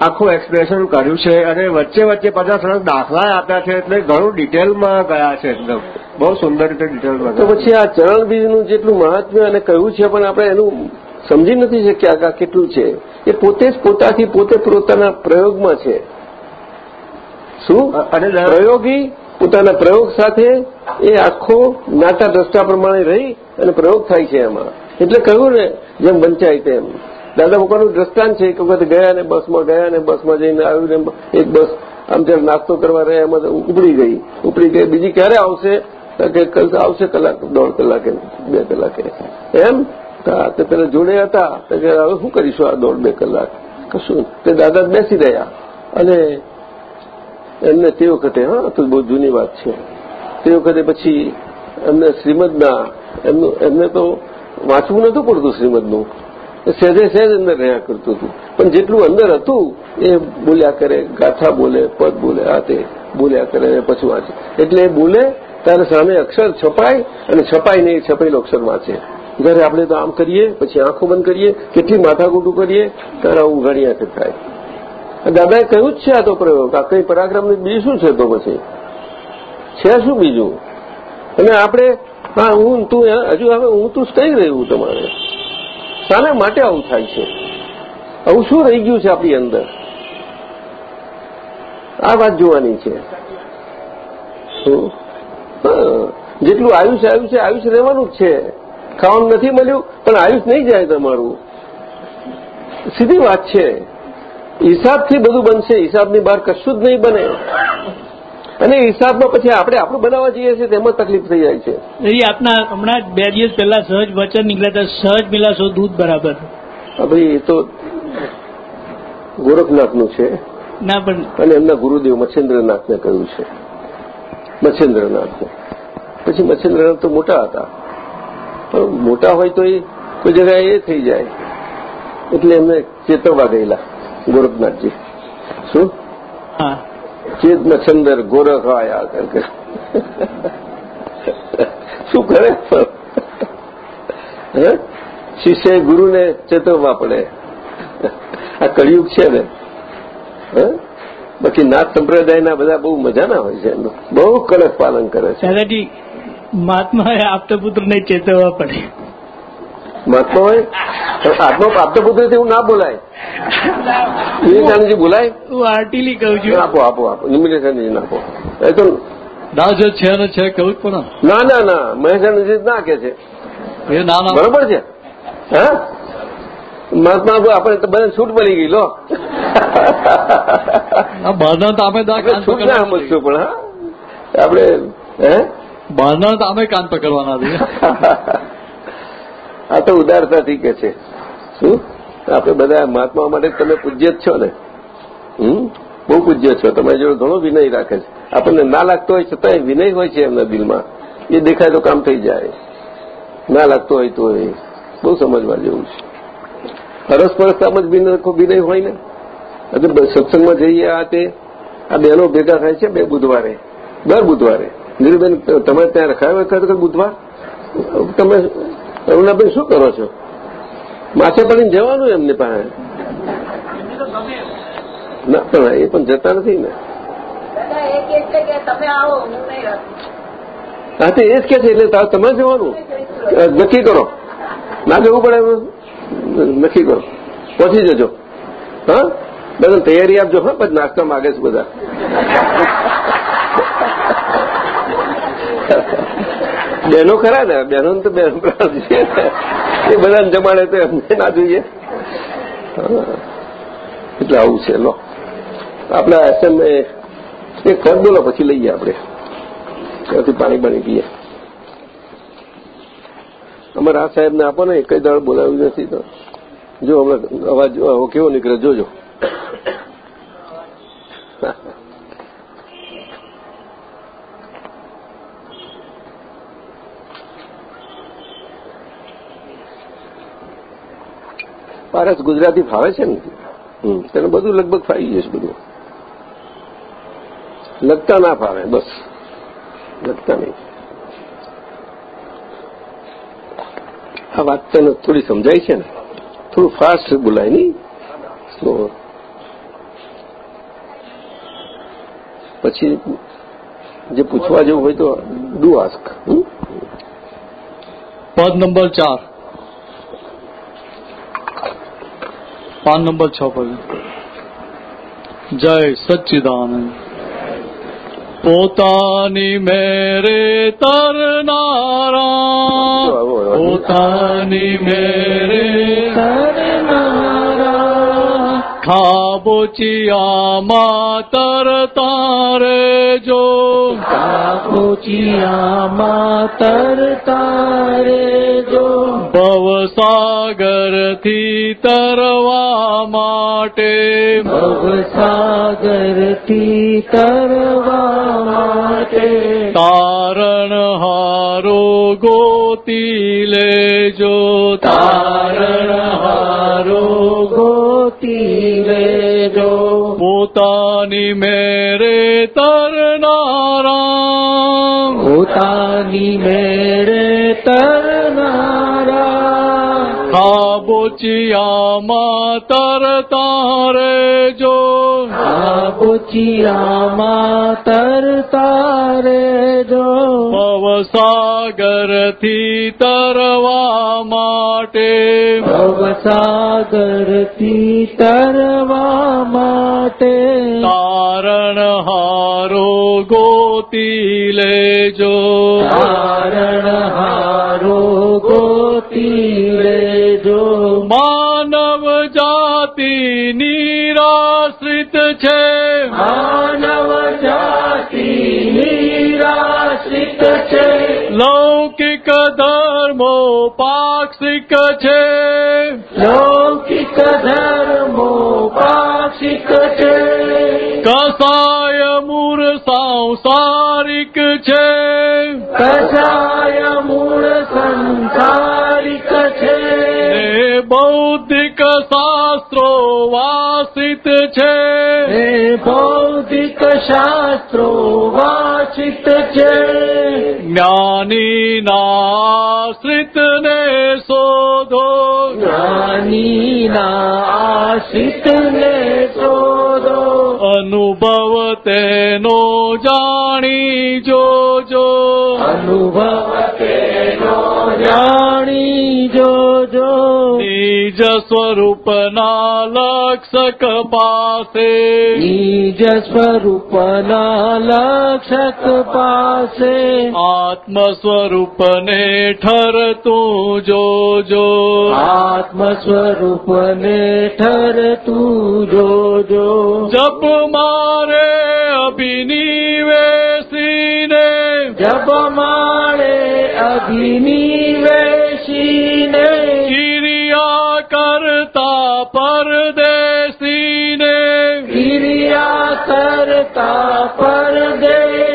આખું એક્સપ્રેશન કર્યું છે અને વચ્ચે વચ્ચે પાછા સરસ દાખલા આપ્યા છે એટલે ઘણું ડિટેલમાં ગયા છે એકદમ. બહુ સુંદર રીતે ડિટેલમાં તો પછી આ ચરણ બીજનું જેટલું મહાત્મ્ય અને કહ્યું છે પણ આપણે એનું સમજી નથી શક્યા કે આ કેટલું છે. એ પોતે જ પોતાથી પોતે પોતાના પ્રયોગમાં છે. શું? અને પ્રયોગી પોતાના પ્રયોગ સાથે એ આખો નાતા દ્રષ્ટા પ્રમાણે રહી અને પ્રયોગ થાય છે એમાં. એટલે કહ્યું ને જેમ વંચાય તેમ. દાદા ભગવાનનું દ્રષ્ટાંત છે એક વખત ગયા ને બસમાં ગયા ને બસમાં જઈને આવ્યું ને એક બસ આમ જયારે નાસ્તો કરવા રહ્યા એમાં ઉપડી ગઈ. ઉપડી ગઈ બીજી ક્યારે આવશે? કે આવશે કલાક દોઢ કલાકે બે કલાકે. એમ? હા, તો પેલા જોડે હતા, તો કે હવે શું કરીશું આ દોઢ બે કલાક? કશું તે દાદા બેસી રહ્યા. અને એમને તે વખતે, હા, તો બહુ જૂની વાત છે. તે વખતે પછી એમને શ્રીમદના, એમનું, એમને તો વાંચવું નહોતું પડતું શ્રીમદનું. સહેજે સહેજ અંદર રહ્યા કરતું હતું. પણ જેટલું અંદર હતું, એ બોલ્યા કરે, ગાથા બોલે, પદ બોલે, આ તે બોલ્યા કરે અને પછી વાંચે. એટલે એ બોલે, ત્યારે સામે અક્ષર છપાય અને છપાય નહીં, છપાયેલો અક્ષર વાંચે. જ્યારે આપણે તો આમ કરીએ, પછી આંખો બંધ કરીએ, કેટલી માથાકૂટું કરીએ, ત્યારે આવું ઘડિયા થાય. દાદાએ કહ્યું જ છે આ તો પ્રયોગ. આ કઈ પરાક્રમની બીજું શું છે તો પછી? છે શું બીજું? અને આપણે, હા, હું, તું હજુ હવે હું તું કહી રહ્યું તમારે. શાના માટે આવું થાય છે? આવું શું રહી ગયું છે આપણી અંદર? આ વાત જોવાની છે. શું? જેટલું આયુષ આવ્યું છે આયુષ રહેવાનું જ છે. ખાવાનું નથી મળ્યું પણ આયુષ નહીં જાય તમારું. સીધી વાત છે. હિસાબથી બધું બનશે હિસાબની બહાર કશું જ નહીં બને. અને હિસાબમાં પછી આપણે આપણું બનાવવા જઈએ છીએ તેમાં તકલીફ થઈ જાય છે. એ આપના હમણાં બે દિવસ પહેલા સહજ વચન નીકળ્યા હતા સહજ મિલાશો દૂધ બરાબર. ભાઈ એ તો ગોરખનાથનું છે. ના પણ અને એમના ગુરુદેવ મચ્છેન્દ્રનાથને કહ્યું છે. મચ્છેન્દ્રનાથને. પછી મચ્છેન્દ્રનાથ તો મોટા હતા. પણ મોટા હોય તો એ કોઈ જગ્યાએ એ થઈ જાય. એટલે એમને ચેતવવા ગયેલા ગોરખનાથજી. શું? ચેતના છંદર ગોરખ આયા શું કરે? હે? શિષ્ય ગુરુને ચેતવવા પડે. આ કળિયુગ છે ને. બાકી નાથ સંપ્રદાયના બધા બહુ મજાના હોય છે એમનું. બહુ કડક પાલન કરે છે. દાદાજી મહાત્માએ આપતપુત્રને ચેતવવા પડે. મહાત્મા હોય આત્મા પ્રાપ્ત પુત્ર એવું ના બોલાય. વિવેકાનંદજી બોલાય? હું આર્ટીલી કહું છું. આપો આપો આપો. નિમિત્તાનંદજી આપો. એ તો ના જે છે ને છે કહું જ પણ ના ના ના. મહેશાનંદજી ના કે છે. એ ના ના. બરોબર છે? હા? મહાત્મા આપણે તો બધા છૂટ મળી ગઈ લો. આ બહારના તો આપણે છૂટ ના સમજશું પણ હા? આપણે હે? બહારના તો અમે કાન પકડવાના છીએ આ તો ઉદારતાથી કે છે. શું? આપણે બધા મહાત્મા માટે તમે પૂજ્ય જ છો ને? હમ? બહુ પૂજ્ય છો. તમારી જોડે ઘણો વિનય રાખે છે. આપણને ના લાગતો હોય છતાંય વિનય હોય છે એમના દિલમાં. એ દેખાય તો કામ થઈ જાય. ના લાગતો હોય તો એ બહુ સમજવા જેવું છે. પરસ્પરતામાં જ વિનય હોય ને? બ- સત્સંગમાં જઈએ આ તે. આ બહેનો ભેગા થાય છે બે બુધવારે. દર બુધવારે. નીરુબેન તમે ત્યાં રખાયો ખરેખર બુધવાર તમે અરુણાબેન શું કરો છો? માથે પડીને જવાનું એમની પાસે? ના પણ એ પણ જતા નથી ને. હા તો એ જ કે છે એટલે તમે જવાનું. નક્કી કરો. ના જવું પડે એમ? નક્કી કરો. પહોંચી જજો. હા? બધા તૈયારી આપજો હા પછી નાસ્તા માગે છે બધા. બહેનો ખરા ને? બહેનો તો બહેનો એ બધાને જમાડે તો એમને ના જોઈએ. એટલે આવું છે, લો. આપણા એસએમ એ કર બોલો, પછી લઈએ આપણે. ત્યાંથી પાણી પાણી પીએ. અમારે આ સાહેબને આપો ને, એક દાળ બોલાવ્યું નથી તો. જો હમણાં અવાજ કેવો નીકળે, જોજો. પારસ ગુજરાતી ફાવે છે ને? તેને બધું લગભગ ફાવી જશે બધું. લગતા ના ફાવે, બસ. લગતા નહીં. આ વાત તને થોડી સમજાય છે ને? થોડું ફાસ્ટ બોલાય નહીં? સ્લો પછી જે પૂછવા જેવું હોય તો ડુ આસ્ક પદ નંબર ચાર. પાન નંબર છ પર જય સચ્ચિદાનંદ પોતાની મેરે તરનારા પોતાની મેરે તરનારા ખાબોચિયામાં તરતા રેજો ખાબોચિયામાં તરતા રેજો ભવસાગરથી તરવા માટે. ભવસાગરથી તરવા માટે. તારણ હારો ગોતી લેજો. તારણ હારો લેજો પોતાની મેરે તરનારા પોતાની મેરે ખાબોચિયામાં તરતા રેજો ખાબોચિયામાં તરતા રેજો ભવસાગરથી તરવા માટે. ભવસાગરથી તરવા માટે. તારણ હારો ગોતી લેજો. તારણ હારો ગોતી છે. માનવ જાતિ નિરાશ્રિત છે. લૌકિક ધર્મો પાક્ષિક છે. લૌકિક શાસ્ત્રો વાચિત છે જ્ઞાની નાશ્રિત ને શોધો જ્ઞાની ના આશ્રિત ને શોધો અનુભવ તેનો જાણી જોજો અનુભવ તેનો જાણી જોજો નિજ સ્વરૂપના લક્ષક પાસે નિજ સ્વરૂપના લક્ષક પાસે આત્મ સ્વરૂપને ઠરતું જોજો આત્મ સ્વરૂપને ઠરતું જોજો જપ મારે અભિનિવેશીને જપ મારે અભિનિવેશીને કરતા પરદેશીને.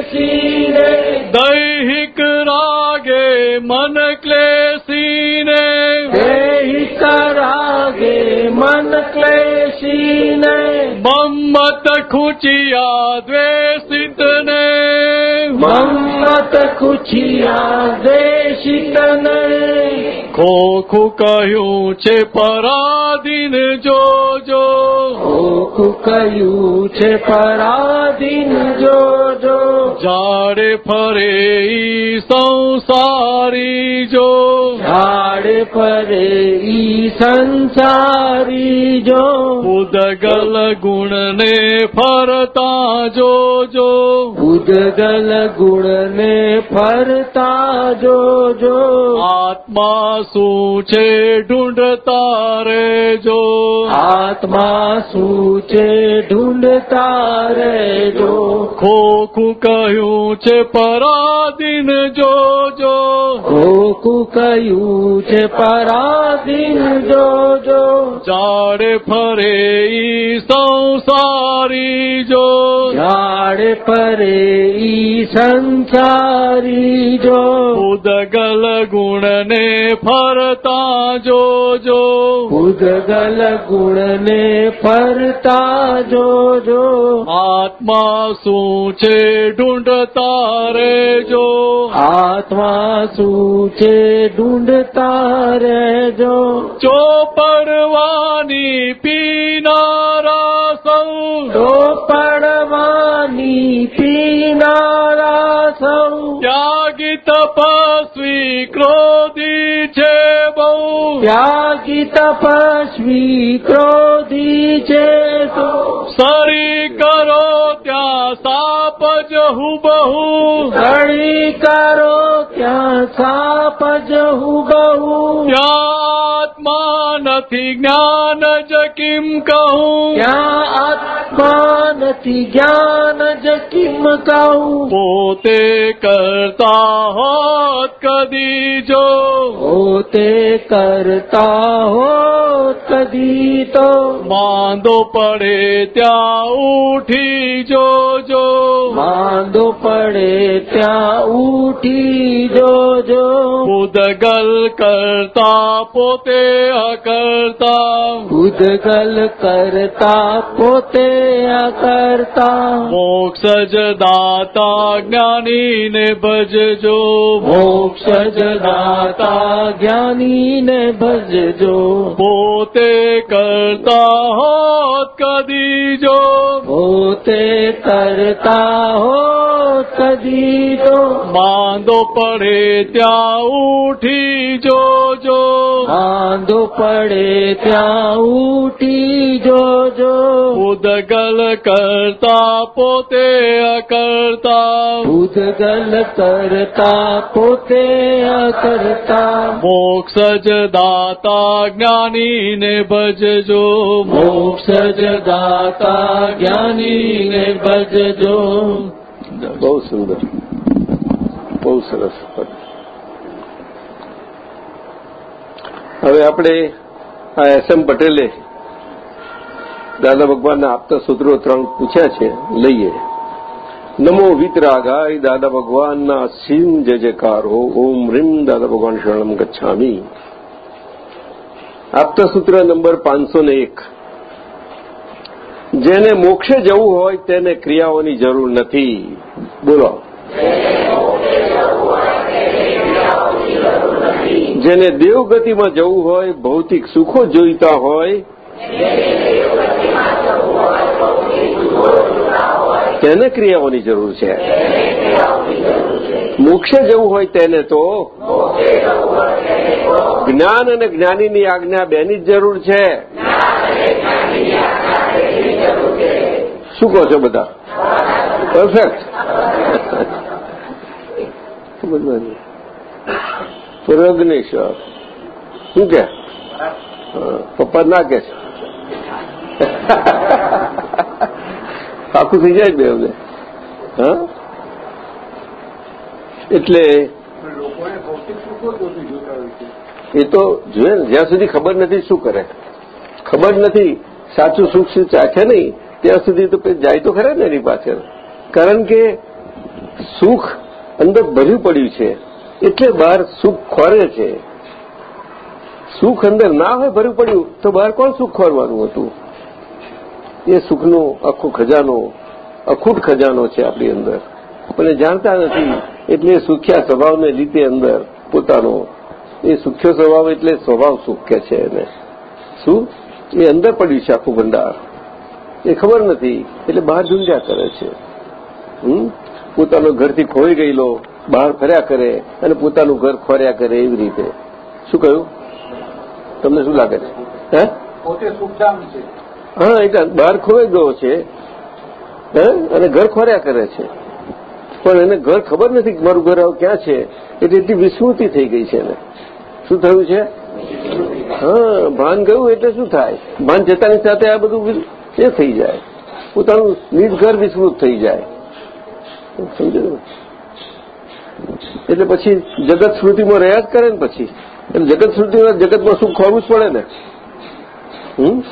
દૈહિક રાગે મન ક્લેશીને. દૈહિક રાગે મન ક્લેશીને. મમ્મત ખુચિયા દ્વેષિતને. મમ્મત ખુશિયા દેશિતને ખોખું કહ્યું છે પરાધીન જોજો. ખોખું કહ્યું છે પરાધીન જોજો. જાડે ફરે ઈ સંસારી જો. જાડે ફરે ઈ સંસારી જો. ઉદગલ ગુણને ફરતા જોજો. ઉદગલ ગુણને ફરતા જોજો. આત્મા શું છે ઢૂંઢતા રેજો આત્મા શું છે ઢૂંઢતા રેજો ખોખું કહ્યું છે પરાધીન જોજો ખોખું કહ્યું છે પરાધીન જોજો જાડે ફરે સંસારી જો. ઝાડ પરે ઈ સંસારી જો. ઉદગલ ગુણને ફરતા જોજો. ઉદગલ ગુણને ફરતા જોજો. આત્મા શું છે ઢૂંઢતા રેજો આત્મા શું છે ઢૂંઢતા રહેજો. ચોપડવાની પીનારા સૌ. ત્યાગી તપસ્વી ક્રોધી છે તો સરી કરો ત્યાં સાપ જ હુબહુ. સળી કરો ત્યાં સાપ જ હુબહુ. ત્યાં આત્મા નથી જ્ઞાન જ કિમ કહું ત્યાં આત્મા નથી જ્ઞાન જ કિમ કહું પોતે કરતા હોત કદી જો પોતે કરતા હોત કદી તો માંદો પડે ત્યાં ઉઠી જોજો માંદો પડે ત્યાં ઉઠી જોજો ઉદગલ કરતા પોતે અકર્તા ઉદગલ કરતા પોતે કરતા મોક્ષ જ દાતા જ્ઞાનીને ભજજો મોક્ષ જ દાતા જ્ઞાનીને ભજજો પોતે કરતા હોત કદી જો પોતે કરતા હોત કદી તો માંદો પડે ત્યાં ઉઠી જોજો આંધો પડે ત્યાં ઉઠી જોજો. ઉદગલ કરતા પોતે અકર્તા. ઉદગલ કરતા પોતે અકર્તા. મોક્ષ જ દાતા જ્ઞાનીને ભજજો. મોક્ષ જ દાતા જ્ઞાનીને ભજજો. બહુ સુંદર. બહુ સરસ હવે આપણે આ એસ એમ પટેલે દાદા ભગવાનના આપતા સૂત્રો ત્રણ પૂછ્યા છે, લઈએ. નમો વિતરાગાય દાદા ભગવાનના સિંહ જય જયકારો, ઓમ રીમ દાદા ભગવાન શરણમ ગચ્છામી. આપતા સૂત્ર નંબર પાંચસો જેને મોક્ષે જવું હોય તેને ક્રિયાઓની જરૂર નથી. બોલો. જેને દેવગતિમાં જવું હોય, ભૌતિક સુખો જોઈતા હોય તેને ક્રિયાઓની જરૂર છે. મોક્ષે જવું હોય તેને તો જ્ઞાન અને જ્ઞાનીની આજ્ઞા બેની જ જરૂર છે. શું કહો છો બધા? પરફેક્ટ પ્રજ્ઞેશ્વર. શું કે પપ્પા ના કે છે. આખું થઈ જાય બે હવે. હા? એટલે એ તો જોઈએ ને જ્યાં સુધી ખબર નથી શું કરે. ખબર નથી સાચું સુખ શું ચાખે નહીં ત્યાં સુધી તો જાય તો ખરા ને એની પાછળ. કારણ કે સુખ અંદર ભર્યું પડ્યું છે એટલે બહાર સુખ ખોરે છે. સુખ અંદર ના હોય ભર્યું પડ્યું તો બહાર કોણ સુખ ખોરવાનું હતું? એ સુખનો આખો ખજાનો, અખૂટ ખજાનો છે આપણી અંદર. એ જાણતા નથી એટલે સુખ્યા સ્વભાવને લીધે અંદર પોતાનો, એ સુખ્યો સ્વભાવ એટલે સ્વભાવ સુખ કે છે એને. શું? એ અંદર પડ્યું છે આખું ભંડાર. એ ખબર નથી, એટલે બહાર ઢૂંઢ્યા કરે છે. પોતાનો ઘરથી ખોઈ ગયેલો, બહાર ફર્યા કરે અને પોતાનું ઘર ખોર્યા કરે એવી રીતે. શું કહ્યું? તમને શું લાગે છે? હે? પોતે સુખધામ છે. હા એટલે બહાર ખોવાઈ ગયો છે. હે? અને ઘર ખોર્યા કરે છે. પણ એને ઘર ખબર નથી કે મારું ઘર ક્યાં છે. એટલે એટલી વિસ્મૃતિ થઈ ગઈ છે એને. શું થયું છે? હા, ભાન ગયું એટલે શું થાય? ભાન જતાની સાથે આ બધું એ થઈ જાય. પોતાનું નિજ ઘર વિસ્મૃત થઈ જાય. એટલે પછી જગત સ્મૃતિમાં રહ્યા જ કરે ને પછી. એટલે જગત સ્મૃતિમાં જગતમાં સુખ ખોરવું જ પડે ને. હમ?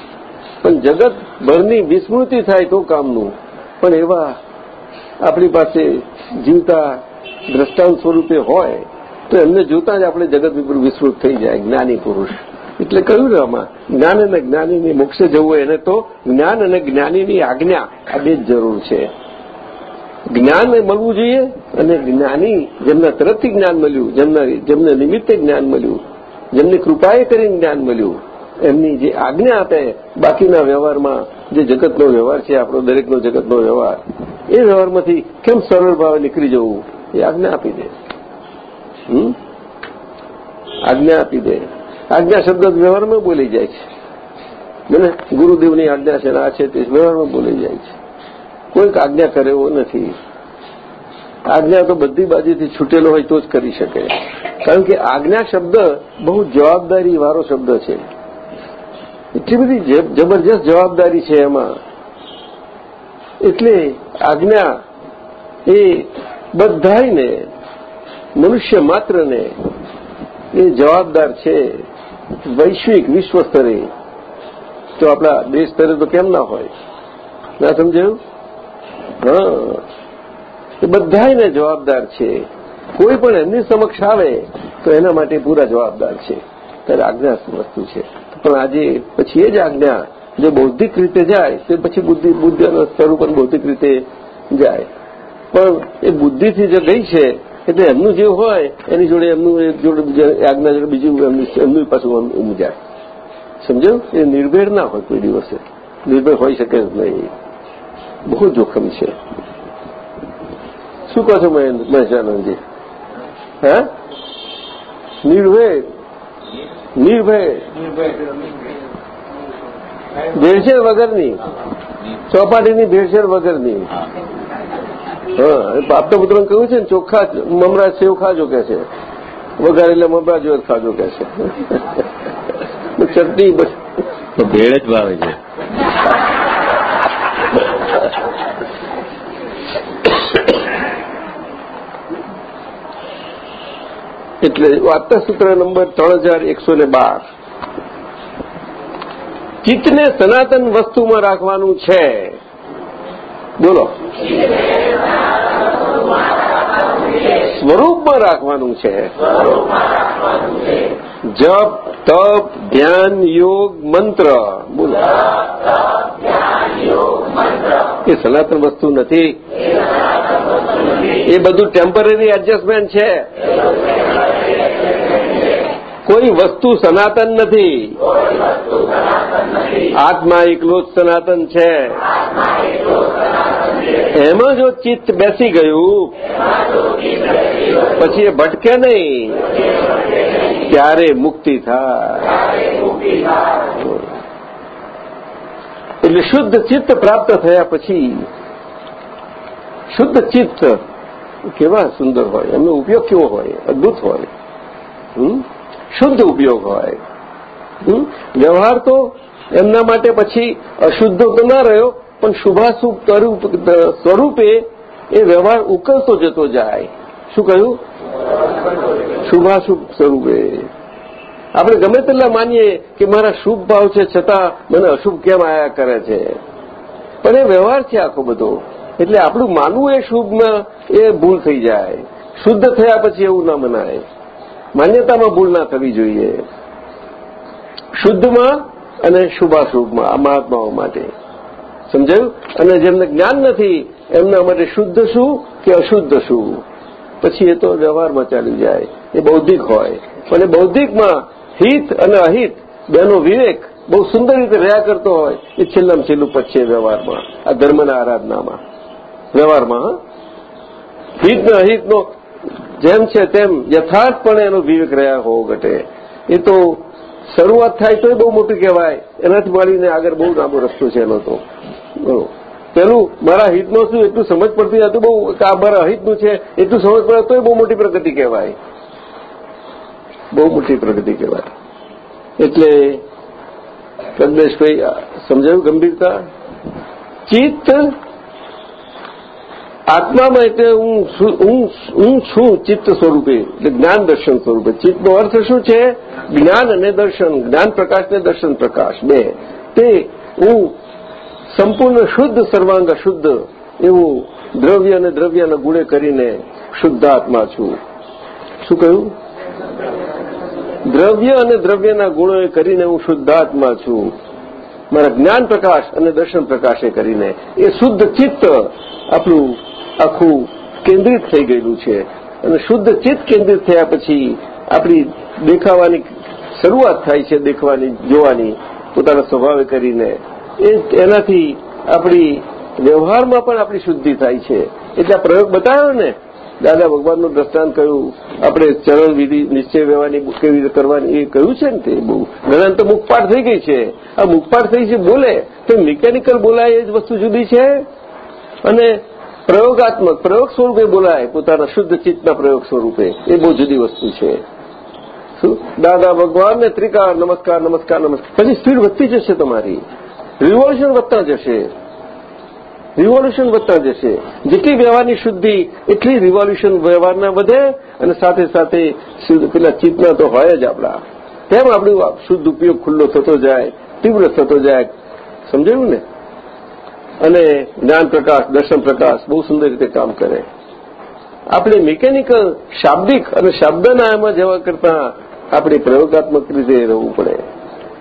પણ જગત ભરની વિસ્મૃતિ થાય તો કામનું. પણ એવા આપણી પાસે જીવતા દ્રષ્ટાંત સ્વરૂપે હોય, તો એમને જોતા જ આપણે જગત વિસ્મૃત થઈ જાય, જ્ઞાની પુરુષ. એટલે કહ્યું ને આમાં, જ્ઞાન અને જ્ઞાનીની મોક્ષે જવું હોય એને તો જ્ઞાન અને જ્ઞાનીની આજ્ઞા આ બે જ જરૂર છે. જ્ઞાન મળવું જોઈએ અને જ્ઞાની જેમના તરફથી જ્ઞાન મળ્યું, જેમના જેમને નિમિત્તે જ્ઞાન મળ્યું, જેમની કૃપાએ કરીને જ્ઞાન મળ્યું એમની જે આજ્ઞા આપે, બાકીના વ્યવહારમાં જે જગતનો વ્યવહાર છે, આપણો દરેકનો જગતનો વ્યવહાર, એ વ્યવહારમાંથી કેમ સરળ ભાવે નીકળી જવું? એ આજ્ઞા આપી દે. આજ્ઞા આપી દે. આજ્ઞા શબ્દ વ્યવહારમાં બોલી જાય છે. મને ગુરુદેવની આજ્ઞા છે આ છે તે વ્યવહારમાં બોલી જાય છે. કોઈક આજ્ઞા કરે એવો નથી. આજ્ઞા તો બધી બાજુથી છૂટેલો હોય તો જ કરી શકે. કારણ કે આજ્ઞા શબ્દ બહુ જવાબદારી વાળો શબ્દ છે. એટલી બધી જબરજસ્ત જવાબદારી છે એમાં. એટલે આજ્ઞા એ બધાને મનુષ્ય માત્રને એ જવાબદાર છે વૈશ્વિક વિશ્વ સ્તરે. તો આપણા દેશ સ્તરે તો કેમ ના હોય? ના સમજાયું? હા. એ બધાને જવાબદાર છે. કોઈ પણ એમની સમક્ષ આવે તો એના માટે પૂરા જવાબદાર છે. ત્યારે આજ્ઞા વસ્તુ છે. પણ આજે પછી એ જ આજ્ઞા જે બૌદ્ધિક રીતે જાય તે પછી બુદ્ધિ બુદ્ધિના સ્વરૂપ બૌદ્ધિક રીતે જાય પણ એ બુદ્ધિથી જે ગઈ છે એટલે એમનું જે હોય એની જોડે એમનું જોડે આજ્ઞા જોડે બીજું એમનું એમનું પાછું એમ જાય સમજો એ નિર્ભેળ ના હોય કોઈ દિવસે નિર્ભેળ હોઈ શકે જ નહીં બહુ જોખમ છે શું કહો છો મહેશાનંદજી હે નિર્ભય નિર્ભય. ભેળસેળ વગરની. ચોપાટીની ભેળસેળ વગરની. હા. આપતા પુત્ર કહ્યું છે ને ચોખ્ખા મમરા સેવ ખાજો કે છે. વઘારેલા મમરા જો ખાજો કે છે. ચટણી ભેળ જ ભાવે છે. એટલે વાર્તાસૂત્ર નંબર ત્રણ ચિત્તને સનાતન વસ્તુમાં રાખવાનું છે. બોલો. સ્વરૂપમાં રાખવાનું છે. જપ, તપ, ધ્યાન, યોગ, મંત્ર. બોલો. એ સનાતન વસ્તુ નથી. એ બધું ટેમ્પરરી એડજસ્ટમેન્ટ છે. કોઈ વસ્તુ સનાતન નથી. આત્મા એકલો જ સનાતન છે. એમાં જો ચિત્ત બેસી ગયું, પછી એ ભટકે નહીં. ત્યારે મુક્તિ થાય. એટલે શુદ્ધ ચિત્ત પ્રાપ્ત થયા પછી, શુદ્ધ ચિત્ત કેવા સુંદર હોય એમનો ઉપયોગ કેવો હોય, અદભુત હોય? શુદ્ધ ઉપયોગ હોય. વ્યવહાર તો એમના માટે પછી અશુદ્ધ તો ના રહ્યો, પણ શુભાશુભ સ્વરૂપે એ વ્યવહાર ઉકલતો જતો જાય. શું કહ્યું? શુભાશુભ સ્વરૂપે. આપણે ગમે તેટલા માનીએ કે મારા શુભ ભાવ છે, છતાં મને અશુભ કેમ આયા કરે છે? પણ એ વ્યવહાર છે આખો બધો. એટલે આપણું માનવું એ શુભમાં એ ભૂલ થઈ જાય. શુદ્ધ થયા પછી એવું ના મનાય. માન્યતામાં ભૂલ ના થવી જોઈએ. શુદ્ધમાં અને શુભાશુભમાં, આ મહાત્માઓ માટે. સમજાયું? અને જેમને જ્ઞાન નથી, એમના માટે શુદ્ધ શું કે અશુદ્ધ શું? પછી એ તો વ્યવહારમાં ચાલી જાય. એ બૌદ્ધિક હોય. અને બૌદ્ધિકમાં હિત અને અહિત, બેનો વિવેક બહુ સુંદર રીતે રહ્યા કરતો હોય, એ છેલ્લામાં છેલ્લું પછી વ્યવહારમાં, આ ધર્મના આરાધનામાં. વ્યવહારમાં હિત ને અહિતનો જેમ છે તેમ યથાર્થપણે એનો વિવેક રહ્યા હોવો ઘટે. એ તો શરૂઆત થાય તો બહુ મોટું કહેવાય. એનાથી મળીને આગળ બહુ લાંબો રસ્તો છે એનો તો. પેલું મારા હિતનું શું, એટલું સમજ પડતી હતું બહુ આ મારા અહિતનું છે, એટલું સમજ પડે તો બહુ મોટી પ્રગતિ કહેવાય. બહુ મોટી પ્રગતિ કહેવાય. એટલે કદલેશભાઈ સમજાયું ગંભીરતા? ચિત્ત આત્મામાં એટલે હું હું છું ચિત્ત સ્વરૂપે, એટલે જ્ઞાન દર્શન સ્વરૂપે. ચિત્તનો અર્થ શું છે? જ્ઞાન અને દર્શન, જ્ઞાન પ્રકાશ ને દર્શન પ્રકાશ, બે. તે હું સંપૂર્ણ શુદ્ધ સર્વાંગ શુદ્ધ એવું દ્રવ્ય અને દ્રવ્યના ગુણે કરીને શુદ્ધ આત્મા છું. શું કહ્યું? દ્રવ્ય અને દ્રવ્યના ગુણોએ કરીને હું શુદ્ધાત્મા છું. મારા જ્ઞાન પ્રકાશ અને દર્શન પ્રકાશે કરીને. એ શુદ્ધ ચિત્ત આપણું આખું કેન્દ્રિત થઈ ગયેલું છે. અને શુદ્ધ ચિત્ત કેન્દ્રિત થયા પછી આપણી દેખાવાની શરૂઆત થાય છે, દેખવાની, જોવાની, પોતાના સ્વભાવે કરીને. એ એનાથી આપણી વ્યવહારમાં પણ આપણી શુદ્ધિ થાય છે. એટલે પ્રયોગ બતાવ્યો ને, દાદા ભગવાનનું દ્રષ્ટાંત કહ્યું, આપણે ચરણ વિધિ નિશ્ચય વ્યવહારની કેવી રીતે કરવાની એ કહ્યું છે ને તે બહુ. ઘણા તો મુખપાઠ થઈ ગઈ છે. આ મુખપાઠ થઈ છે બોલે, તો મિકેનિકલ બોલાય એ જ વસ્તુ જુદી છે. અને પ્રયોગાત્મક પ્રયોગ સ્વરૂપે બોલાય, પોતાના શુદ્ધ ચિત્તના પ્રયોગ સ્વરૂપે એ બહુ જુદી વસ્તુ છે. શું? દાદા ભગવાનને ત્રિકાર, નમસ્કાર નમસ્કાર નમસ્કાર. પછી સ્પીડ વધતી જશે તમારી. રિવોલ્યુશન વધતા જશે. રિવોલ્યુશન વધતા જશે. જેટલી વ્યવહારની શુદ્ધિ, એટલી રિવોલ્યુશન વ્યવહારના વધે અને સાથે સાથે પેલા ચિત્તના તો હોય જ આપણા. તેમ આપણું શુદ્ધ ઉપયોગ ખુલ્લો થતો જાય, તીવ્ર થતો જાય? સમજાયું ને? અને જ્ઞાન પ્રકાશ, દર્શન પ્રકાશ બહુ સુંદર રીતે કામ કરે. આપણે મિકેનિકલ શાબ્દિક અને શબ્દના એમાં જવા કરતા આપણે પ્રયોગાત્મક રીતે રહેવું પડે.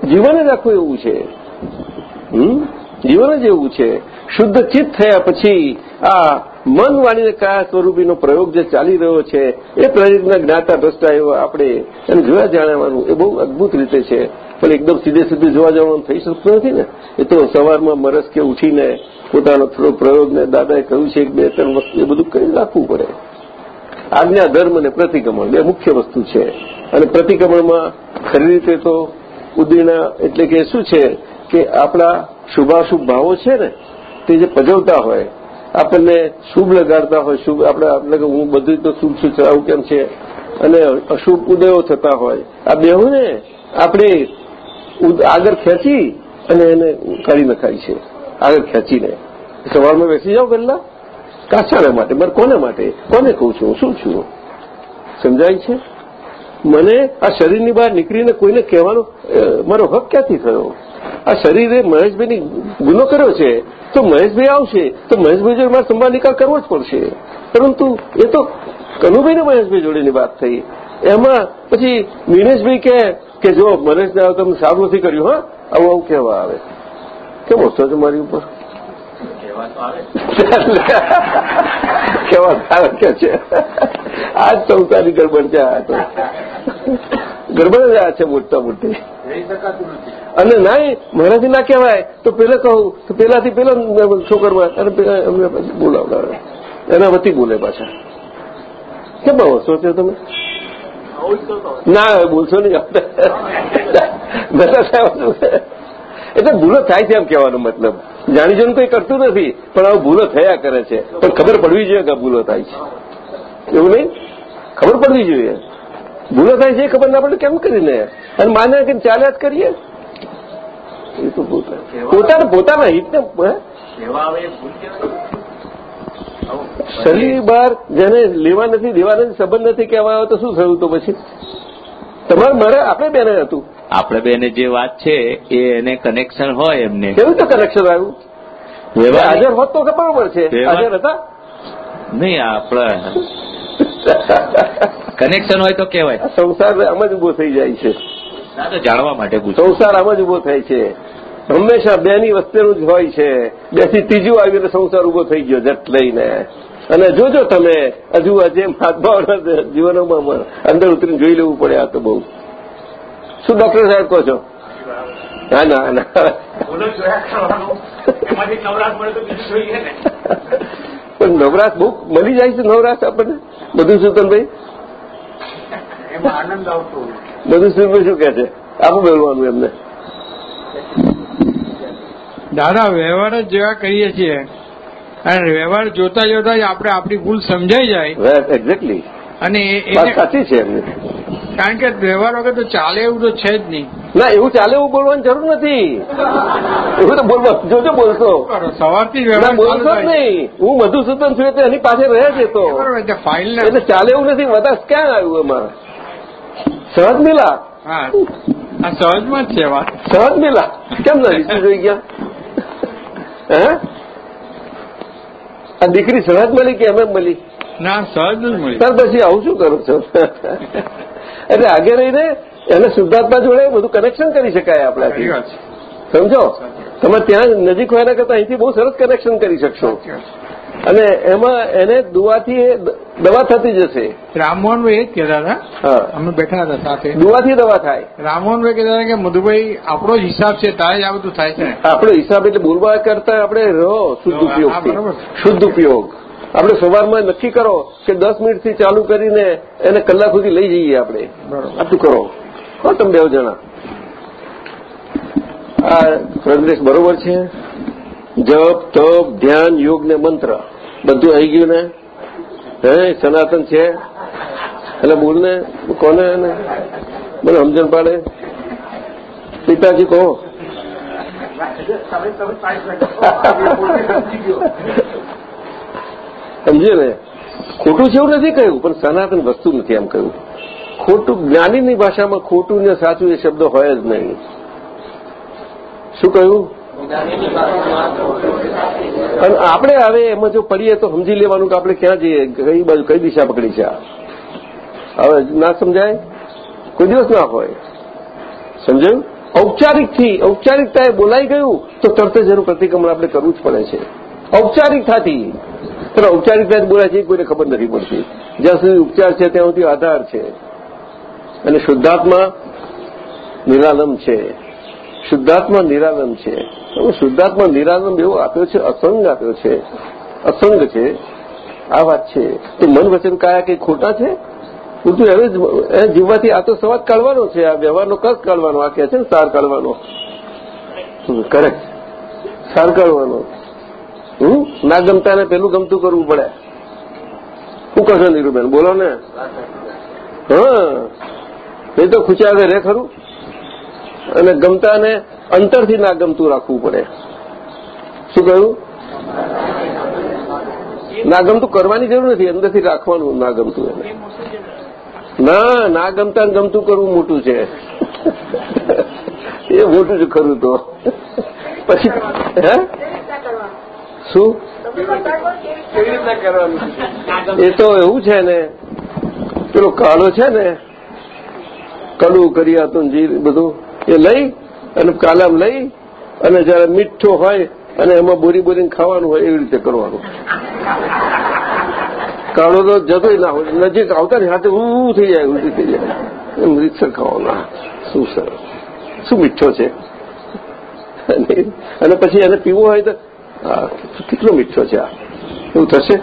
જીવન જ આખું એવું છે. જીવન જ એવું છે. શુદ્ધ ચિત્ત થયા પછી આ મન વાણીને કયા સ્વરૂપીનો પ્રયોગ જે ચાલી રહ્યો છે, એ પ્રેરિતના જ્ઞાતા દ્રષ્ટા એવા આપણે એને જોયા જાણવાનું. એ બહુ અદભુત રીતે છે. પણ એકદમ સીધે સીધે જોવા જવાનું થઈ શકતું નથી ને. એ તો સવારમાં મરસ કે ઉઠીને પોતાનો થોડો પ્રયોગને દાદાએ કહ્યું છે બે ત્રણ વસ્તુ એ બધું કરી રાખવું પડે. આજ્ઞા, ધર્મ અને પ્રતિક્રમણ બે મુખ્ય વસ્તુ છે. અને પ્રતિક્રમણમાં ખરી રીતે તો ઉદીના એટલે કે શું છે કે આપણા શુભાશુભ ભાવો છે ને, તે જે પજવતા હોય, આપણને શુભ લગાડતા હોય, શુભ આપણે આપણે હું બધું તો શુભ સૂચરાવું કેમ છે? અને અશુભ ઉદયો થતા હોય. આ બેહુને આપણે આગળ ખેંચી અને એને કાઢી નખાય છે. આગળ ખેંચીને. સવારમાં બેસી જાઓ પહેલા કાચાના માટે. મારે કોને માટે? કોને કહું છું? શું છું? સમજાય છે? મને આ શરીરની બહાર નીકળીને કોઈને કહેવાનો મારો હક ક્યાંથી થયો? આ શરીરે મહેશભાઈની ગુનો કર્યો છે, તો મહેશભાઈ આવશે. તો મહેશભાઈ જોડે મારે સંભાળ નિકાલ કરવો જ પડશે. પરંતુ એ તો કનુભાઈને મહેશભાઈ જોડેની વાત થઈ. એમાં પછી મિનેશભાઈ કહે કે જો મને તમે સારું નથી કર્યું, હા? આવું આવું કહેવા આવે. કેમ હશો છો મારી ઉપર? કેવા આવે. કે છે. આ જ સંસારી ગરબડ છે આ તો ગરબડ જ આ છે મોટા મોટી. અને ના મારાથી ના કહેવાય. તો પેલા કહું, તો પેલાથી પેલા છોકરમાં અને અમને બોલાવડાવે. એના વતી બોલે પાછા. કેમ હસો છો તમે? ના બોલશો નહીં એટલે ભૂલો થાય છે એમ કહેવાનો મતલબ. જાણી જોઈને કોઈ કરતું નથી, પણ હવે ભૂલો થયા કરે છે. પણ ખબર પડવી જોઈએ કે ભૂલો થાય છે. એવું નહીં? ખબર પડવી જોઈએ. ભૂલો થાય છે ખબર ના પડે કેમ કરીને અને માને કે ચાલ્યા જ કરીએ? એ તો પોતાના પોતાના હિતને શરીર બહાર જેને લેવા નથી દેવાને સંબંધ નથી કહેવા તો શું થયું તો પછી? તમારે મારે આપણે બેને હતું. આપણે બેને જે વાત છે એ એને કનેક્શન હોય એમને. કેવું તો કનેક્શન આવ્યું? હાજર હોત તો બરોબર છે? હાજર હતા? નહીં આપણે કનેક્શન હોય તો કેવાય સંસાર આમ જ ઊભો થઈ જાય છે. ના તો જાણવા માટે સંસાર આમ જ ઊભો થાય છે. હંમેશા બેની વચ્ચેનું જ હોય છે. બેથી ત્રીજું આવી એટલે સંસાર ઊભો થઈ ગયો જટ લઈને. અને જોજો તમે હજુ હજે મહાત્માઓના જીવનોમાં અંદર ઉતરીને જોઈ લેવું પડે આ તો બહુ. શું ડોક્ટર સાહેબ કહો છો? ના ના પણ નવરાશ બહુ મળી જાય છે નવરાશ આપણને? બધું સુતનભાઈ બધું સુતનભાઈ શું કે છે? આપું બોલવાનું એમને. દાદા વ્યવહાર જ જેવા કરીએ છીએ. અને વ્યવહાર જોતા જોતા જ આપણે આપણી ભૂલ સમજાઈ જાય. એક્ઝેક્ટલી અને સાચી છે કારણ કે વ્યવહાર વગર તો ચાલે એવું તો છે જ નહીં. ના એવું ચાલે એવું બોલવાની જરૂર નથી. એવું તો બોલવા જોજો બોલશો. સવારથી વ્યવહાર બોલશો જ નહીં. હું મધુસૂદન છું એટલે એની પાસે રહે છે તો. ફાઇલ ને એટલે ચાલે એવું નથી. વધારે ક્યાં આવ્યું એમાં? સહજ મિલા. હા. સહજમાં જ છે વાત. સહજ મિલા. કેમ ના જોઈ ગયા? આ દીકરી સહજ મળી કે એમ મળી? ના સહજ જ મળી. સર પછી આવું શું કરો છો? એટલે આગે રહીને એને શુદ્ધાત્મા જોડે બધું કનેક્શન કરી શકાય આપણાથી. સમજો? તમે ત્યાં નજીક હોય એના કરતા અહીંથી બહુ સરસ કનેક્શન કરી શકશો. અને એમાં એને દુવાથી દવા થતી જશે. રામમોહનભાઈ એ જ કહેતા હતા. અમે બેઠા હતા સાથે. દુવાથી દવા થાય. રામમોહનભાઈ કહેતા હતા કે મધુભાઈ આપણો જ હિસાબ છે તારે જ આ બધું થાય છે. આપણો હિસાબ એટલે બોલવા કરતા આપણે રહો શુદ્ધ ઉપયોગ શુદ્ધ ઉપયોગ. આપણે સવારમાં નક્કી કરો કે દસ મિનિટથી ચાલુ કરીને એને કલાક સુધી લઈ જઈએ આપણે. બરોબર. આટલું કરો. હો તમે બે જણા. આ સંદેશ બરોબર છે? જપ તપ ધ્યાન યોગ ને મંત્ર. બધું આવી ગયું ને? હે, સનાતન છે? એટલે બોલ ને? કોને મને સમજણ પાડે? પિતાજી કહો. સમજી ને? ખોટું છે એવું નથી કહ્યું, પણ સનાતન વસ્તુ નથી એમ કહ્યું. ખોટું જ્ઞાનીની ભાષામાં ખોટું ને સાચું એ શબ્દ હોય જ નહીં. શું કહ્યું? અને આપણે હવે એમાં જો પડીએ તો સમજી લેવાનું કે આપણે ક્યાં જઈએ, કઈ બાજુ, કઈ દિશા પકડી છે હવે ના સમજાય? કોઈ દિવસ ના હોય. સમજાયું? ઔપચારિકથી, ઔપચારિકતાએ બોલાઈ ગયું તો તરત જ એનું પ્રતિક્રમણ આપણે કરવું જ પડે છે. ઔપચારિકતાથી. પણ ઔપચારિકતા જ બોલાય છે કોઈને ખબર નથી પડતી. જ્યાં સુધી ઉપચાર છે ત્યાં સુધી આધાર છે. અને શુદ્ધાત્મા નિરાલમ છે. શુદ્ધાત્મા નિરાલમ છે. શુદ્ધાત્મા નિરાલમ એવો આપ્યો છે અસંગ આપ્યો છે અસંગ છે. આ વાત છે. તો મન વચન કાયા કઈ ખોટા છે? ઉલટું હવે જ એ જીવવાથી આ તો સવાજ કાઢવાનો છે આ વ્યવહારનો કસ કાઢવાનો આ કહે છે ને સાર કાઢવાનો. કરેક્ટ સાર કાઢવાનો. હમ ના ગમતા ને પેલું ગમતું કરવું પડે. શું કરશો નીરુબેન? બોલો ને. હા નહીં તો ખૂચ્યા રે ખરું. અને ગમતા ને અંતરથી ના ગમતું રાખવું પડે. શું કહ્યું? ના ગમતું કરવાની જરૂર નથી, અંદરથી રાખવાનું ના ગમતું એને. ના ના ગમતા ગમતું કરવું મોટું છે. એ મોટું છે ખરું તો. પછી, હે? શું? એ તો એવું છે ને, પેલો કાળો છે ને કડું કરિયાતું જીર બધું. એ લઈ અને કાલામ લઈ અને જયારે મીઠો હોય અને એમાં બોરી બોરીને ખાવાનું હોય એવી રીતે કરવાનું. કાળો તો જતોય ના હોય, નજીક આવતા ને હાથે ઉ થઈ જાય, ઉલટી થઈ જાય. એમ રીતસર ખાવાનું શું સર શું મીઠો છે? અને- પછી એને પીવો હોય તો કેટલો મીઠો છે આ? એવું થશે?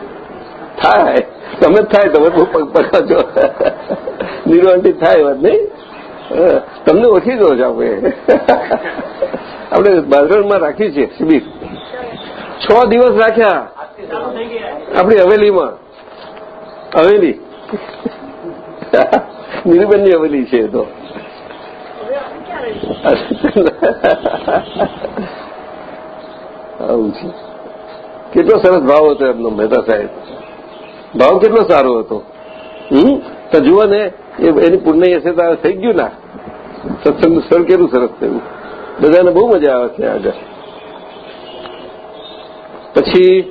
થાય. તમે જ થાય, તમે બહુ પગ પગાજો નિર્વાંતિ થાય વાત નહીં? તમને ઓછી દો છો આપણે આપણે બાદરણમાં રાખી છે શિબિર. છ દિવસ રાખ્યા. આપણી હવેલીમાં. હવેલી. નીરુબેનની હવેલી છે તો. આવું છે. કેટલો સરસ ભાવ હતો એમનો મહેતા સાહેબ. ભાવ કેટલો સારો હતો. હમ? તો જુઓ ને એની પુણ્ય હશે તો થઈ ગયું ના? સત્સંગનું સ્થળ કેટલું સરસ થયું? બધાને બહુ મજા આવે છે આગળ. પછી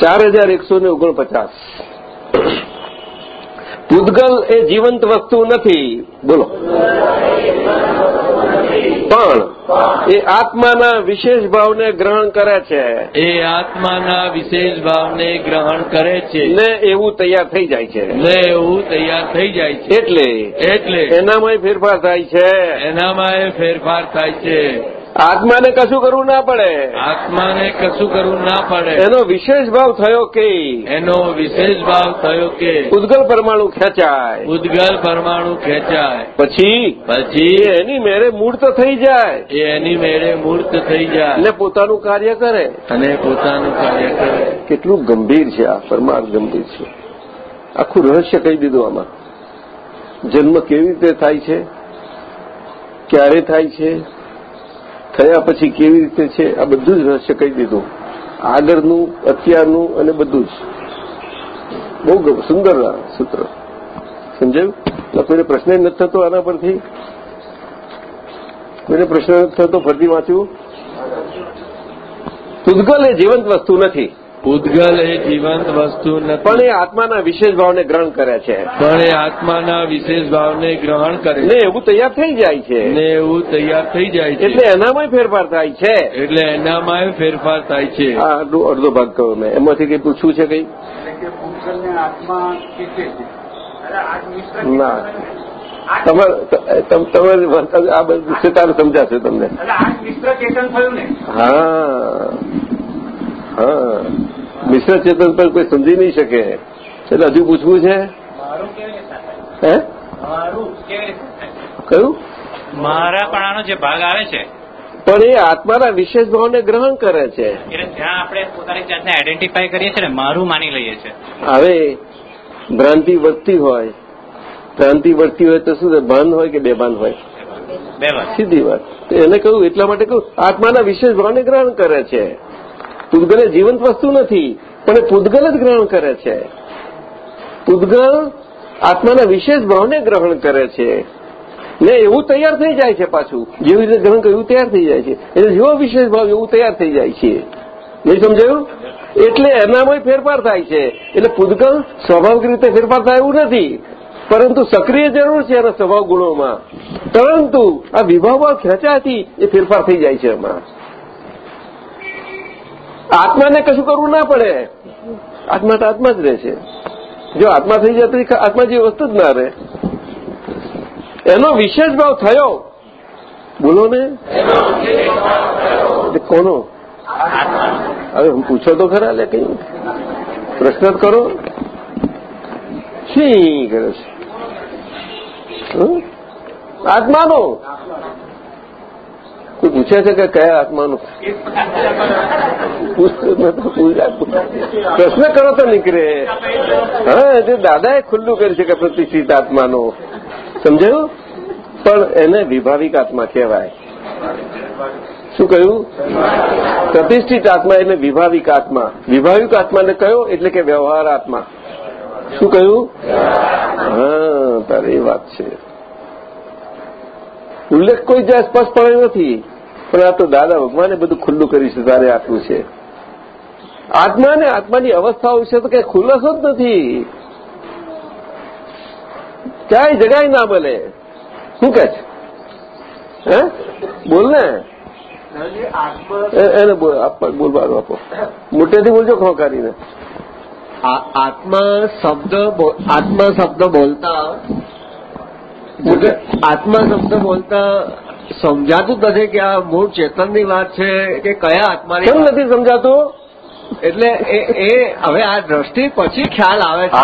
ચાર હજાર એકસો ને ઓગણપચાસ. પૂતગલ એ જીવંત વસ્તુ નથી. બોલો. પણ એ આત્માના વિશેષ ભાવને ગ્રહણ કરે છે. એ આત્માના વિશેષ ભાવને ગ્રહણ કરે છે. ને એવું તૈયાર થઈ જાય છે. ને એવું તૈયાર થઈ જાય છે. એટલે એટલે એનામાં ફેરફાર થાય છે. એનામાં ફેરફાર થાય છે. આત્માને કશું કરવું ના પડે. આત્માને કશું કરવું ના પડે. એનો વિશેષ ભાવ થયો કે? એનો વિશેષ ભાવ થયો કે? ઉદ્ગલ પરમાણુ ખેંચાય. ઉદ્ગલ પરમાણુ ખેંચાય. પછી? પછી? એની મેરે મૂર્ત થઈ જાય. એ એની મેળે મૂર્ત થઈ જાય. અને પોતાનું કાર્ય કરે. અને પોતાનું કાર્ય કરે. કેટલું ગંભીર છે આ પરમાર્થ ગંભીર છે. આખું રહસ્ય કહી દીધું આમાં. જન્મ કેવી રીતે થાય છે? ક્યારે થાય છે? થયા પછી કેવી રીતે છે, આ બધું જ રહસ્ય કહી દીધું. આગળનું, અત્યારનું અને બધું જ. બહુ સુંદર સૂત્ર. સમજાયું? એટલે કોઈને પ્રશ્ન જ નથી થતો આના પરથી? કોઈને પ્રશ્ન નથી થતો? ફરતી વાંચ્યું? પૂતગલ એ જીવંત વસ્તુ નથી. ઉદ્ગલ એ જીવંત વસ્તુ પણ એ આત્માના વિશેષ ભાવને ગ્રહણ કરે છે. પણ એ આત્માના વિશેષ ભાવને ગ્રહણ કરે ને એવું તૈયાર થઈ જાય છે. ને એવું તૈયાર થઈ જાય છે. એટલે એનામાં ફેરફાર થાય છે. એટલે એનામાં ફેરફાર થાય છે. અડધો અડધો ભાગ કહ્યો મેં. એમાંથી કઈ પૂછવું છે કઈ? આત્મા ખેંચે છે? અરે આ મિશ્ર ના. તમારે તમ- તમારી આ બધું તારે સમજાશે તમને. એટલે આ મિશ્ર ચેતન થયું ને. હા. હા. મિશ્ર ચેતન પર કોઈ સમજી નહીં શકે. એટલે હજુ પૂછવું છે? હે? મારું કયું? મારાપણાનો જે ભાગ આવે છે પણ એ આત્માના વિશેષ ભાવને ગ્રહણ કરે છે. એટલે જ્યાં આપણે પોતાની જાતને આઈડેન્ટિફાય કરીએ છીએ ને મારું માની લઈએ છીએ. હવે ભ્રાંતિ વધતી હોય ભ્રાંતિ વધતી હોય તો શું થાય? ભાન હોય કે બેભાન હોય? બે વાત. સીધી વાત. એને કહ્યું એટલા માટે કહ્યું આત્માના વિશેષ ભાવને ગ્રહણ કરે છે. પૂતગલ એ જીવંત વસ્તુ નથી, પણ એ પૂતગલ જ ગ્રહણ કરે છે. પૂતગલ આત્માના વિશેષ ભાવને ગ્રહણ કરે છે. ને એવું તૈયાર થઈ જાય છે પાછું. જેવી રીતે ગ્રહણ કર્યું તૈયાર થઈ જાય છે. એટલે જેવો વિશેષ ભાવ એવું તૈયાર થઈ જાય છે. નહીં સમજાયું? એટલે એનામાં ફેરફાર થાય છે. એટલે પૂતગલ સ્વાભાવિક રીતે ફેરફાર થાય એવું નથી. પરંતુ સક્રિય જરૂર છે એના સ્વભાવ ગુણોમાં. પરંતુ આ વિભાવભાવ ખેંચાથી એ ફેરફાર થઈ જાય છે એમાં. આત્માને કશું કરવું ના પડે. આત્મા તો આત્મા જ રહે છે. જો આત્મા થઈ જાય તો આત્મા જેવી વસ્તુ જ ના રહે. એનો વિશેષ ભાવ થયો. બોલો ને. કોનો? હવે હું પૂછો તો ખરા લે કઈ. પ્રશ્ન જ કરો. શી કરે છે? આત્માનો. કોઈ પૂછે છે કે કયા આત્માનું? પ્રશ્ન કરો તો નીકળે. હા એટલે દાદાએ ખુલ્લું કર્યું છે કે પ્રતિષ્ઠિત આત્માનું. સમજાયું? પણ એને વિભાવિક આત્મા કહેવાય. શું કહ્યું? પ્રતિષ્ઠિત આત્મા એટલે વિભાવિક આત્મા. વિભાવિક આત્માને કયો? એટલે કે વ્યવહાર આત્મા. શું કહ્યું? હા, તારે એ વાત છે. ઉલ્લેખ કોઈ જ્યાં સ્પષ્ટપણે નથી. પણ આ તો દાદા ભગવાને બધું ખુલ્લું કર્યું છે તારે આટલું છે. આત્મા ને આત્માની અવસ્થાઓ વિશે તો કઈ ખુલ્લસો જ નથી. ક્યાંય જગાય ના મળે. શું કે છે? હે? બોલ ને. એને બોલવાનું આપો મોટેથી બોલજો ખોકારીને. કરીને આત્મા શબ્દ આત્મા શબ્દ બોલતા આત્મા શબ્દ બોલતા સમજાતું નથી કે આ મૂળ ચેતનની વાત છે કે કયા આત્માની કેમ નથી સમજાતું? એટલે એ હવે આ દ્રષ્ટિ પછી ખ્યાલ આવે છે.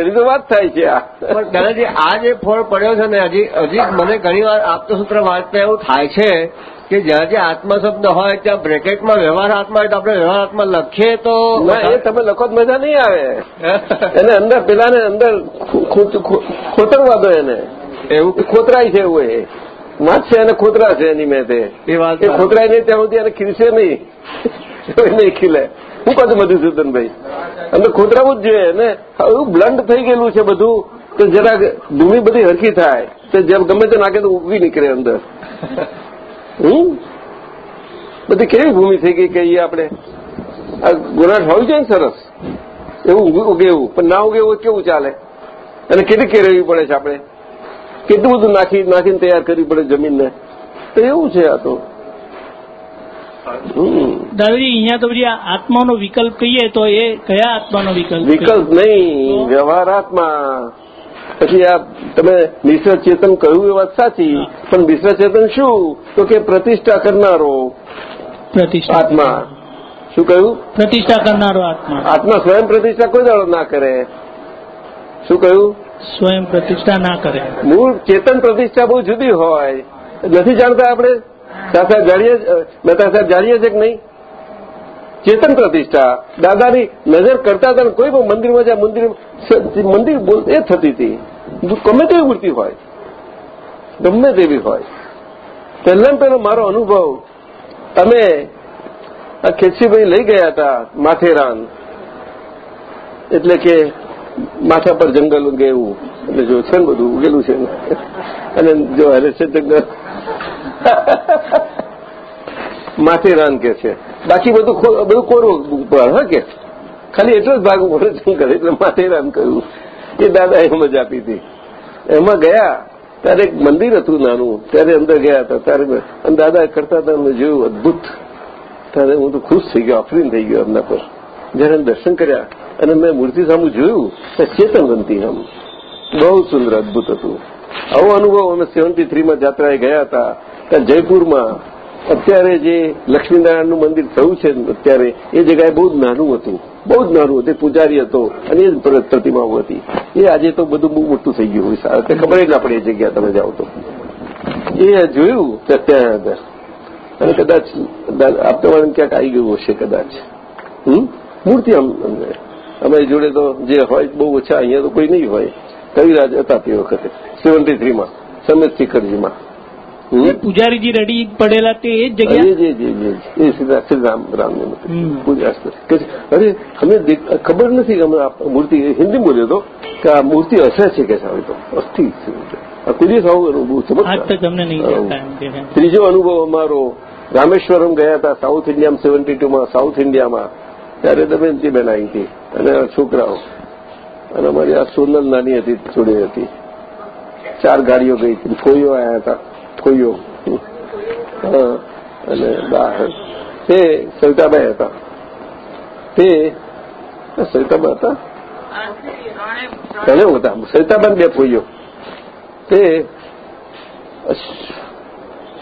એની તો વાત થાય છે. પણ દાદાજી આ જે ફળ પડ્યો છે ને હજી હજી મને ઘણી વાર આપતસૂત્ર વાંચતા એવું થાય છે કે જ્યાં જે આત્મા શબ્દ હોય ત્યાં બ્રેકેટમાં વ્યવહાર આત્મા હોય તો આપણે વ્યવહાર આત્મા લખીએ તો એ તમે લખો તો મજા નહીં આવે. એને અંદર પેલાને અંદર ખોતરવા દો એને. એવું? ખોતરાય છે એવું એ. વાત છે અને ખોતરા છે એની મેં તે. એ વાત એ ખોતરાય નહીં ત્યાં સુધી એને ખીલશે નહીં. નહીં ખીલે. હું પાછું મધુસૂદનભાઈ. અમે ખોતરાવું જ જોઈએ. ને એવું બ્લન્ટ થઈ ગયેલું છે બધું તો જરાક ભૂમિ બધી હરકી થાય. તો જેમ ગમે તે નાખે તો ઉગવી નીકળે અંદર. હમ? બધી કેવી ભૂમિ થઈ ગઈ કહીએ આપણે? આ ગુનાટ હોવી જોઈએ ને સરસ? એવું ઉગ- એવું? પણ ના ઉગે એવું કેવું ચાલે? અને કેટલી કેળવવી પડે છે આપણે? કેટલું બધું નાખી નાખીને તૈયાર કરવી પડે જમીનને? તો એવું છે આ તો. દાદાજી અહીંયા તો બધી આત્માનો વિકલ્પ કહીએ તો એ કયા આત્માનો વિકલ્પ વિકલ્પ નહીં વ્યવહારાત્મા પછી આ તમે મિશ્ર ચેતન કહ્યું એ વાત સાચી પણ મિશ્ર ચેતન શું? તો કે પ્રતિષ્ઠા કરનારો પ્રતિષ્ઠા. આત્મા. શું કહ્યું? પ્રતિષ્ઠા કરનારો આત્મા. આત્મા સ્વયં પ્રતિષ્ઠા કોઈ દાડો ના કરે. શું કહ્યું? સ્વયં પ્રતિષ્ઠા ના કરે. મૂળ ચેતન પ્રતિષ્ઠા બહુ જુદી હોય. નથી જાણતા આપણે? સાહેબ જાણીએ મહેતા સાહેબ જાણીએ છે કે નહીં? ચેતન પ્રતિષ્ઠા. દાદાની નજર કરતા હતા કોઈ પણ મંદિરમાં જ્યાં મંદિર મંદિર એ થતી હતી. ગમે તેવી મૂર્તિ હોય. ગમે તેવી હોય. પહેલા પહેલો મારો અનુભવ. અમે આ ખેસીભાઈ લઈ ગયા હતા માથેરાન. એટલે કે માથા પર જંગલ ઉગે એવું. એટલે જો છે ને બધું ઉગેલું છે. અને જો હરે છે જંગલ. માથેરાન કે છે. બાકી બધું બધું કોરું ઉપર, હા કે? ખાલી એટલો જ ભાગ ઉપર જંગલ, એટલે માથેરાન કહ્યું એ દાદા એ મજા આપી હતી. એમાં ગયા, ત્યારે એક મંદિર હતું નાનું. ત્યારે અંદર ગયા હતા. ત્યારે અને દાદા કરતા હતા મેં જોયું અદભુત. ત્યારે હું તો ખુશ થઈ ગયો આફરીન થઈ ગયો એમના પર. જયારે દર્શન કર્યા અને મેં મૂર્તિ સામું જોયું ચેતન બનતી આમ બહુ સુંદર અદભુત હતું. આવો અનુભવ અમે સેવન્ટી થ્રીમાં જાત્રાએ ગયા હતા. ત્યાં જયપુરમાં અત્યારે જે લક્ષ્મીનારાયણનું મંદિર થયું છે અત્યારે, એ જગ્યાએ બહુ જ નાનું હતું. બહુ જ નાનું હતું. પૂજારી હતો અને એ જ પ્રતિમાઓ હતી. એ આજે તો બધું બહુ મોટું થઈ ગયું હોય ખબર જ ના પડે એ જગ્યા તમે જાઓ તો. એ જોયું ત્યાં આગળ અને કદાચ આપતા ક્યાંક આવી ગયું હશે કદાચ. હમ? મૂર્તિ અમારી જોડે તો જે હોય બહુ ઓછા અહીંયા તો કોઈ નહીં હોય. કવિરાજ હતા તે વખતે સેવન્ટી થ્રીમાં સમેત શિખરજીમાં. પૂજારીજી રડી પડેલા તે એ જ જગ્યા? એ સીધા રામની પૂજા અરે અમે ખબર નથી કે અમે મૂર્તિ હિન્દી બોલ્યો તો કે આ મૂર્તિ હશે છે કે સાહેબ તો. અસ્થિ કોઈ દિવસ આવું અનુભવ. ત્રીજો અનુભવ અમારો રામેશ્વરમ ગયા હતા સાઉથ ઇન્ડિયામાં સેવન્ટી ટુમાં સાઉથ ઇન્ડિયામાં ત્યારે દમયંતી બેન આવી હતી. અને છોકરાઓ. અને અમારી આ સોનલ નાની હતી, જોડે હતી. ચાર ગાડીઓ ગઈ હતી. ફોઈઓ આવ્યા હતા. ફોઈઓ અને તે સવિતાબાઈ હતા. તે સવિતાબા હતા? ઘણા હતા સવિતાબાઈ બે ફોઈઓ. તે,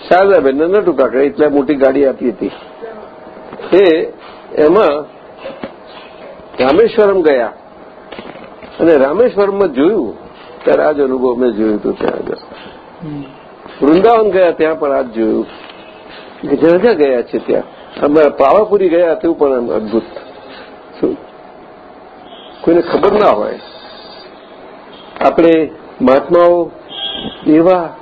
શારદાબેન ને નટુ કાકા એટલે મોટી ગાડી આપી હતી. તે, એમાં રામેશ્વરમ ગયા. અને રામેશ્વરમમાં જોયું ત્યારે આ જ અનુભવ મેં જોયું હતું ત્યાં આગળ. વૃંદાવન ગયા ત્યાં પણ આ જ જોયું. કે જ્યાં જ્યાં ગયા છે ત્યાં. અમે પાવાપુરી ગયા તેવું પણ અદભુત. કોઈને ખબર ના હોય. આપણે મહાત્માઓ એવા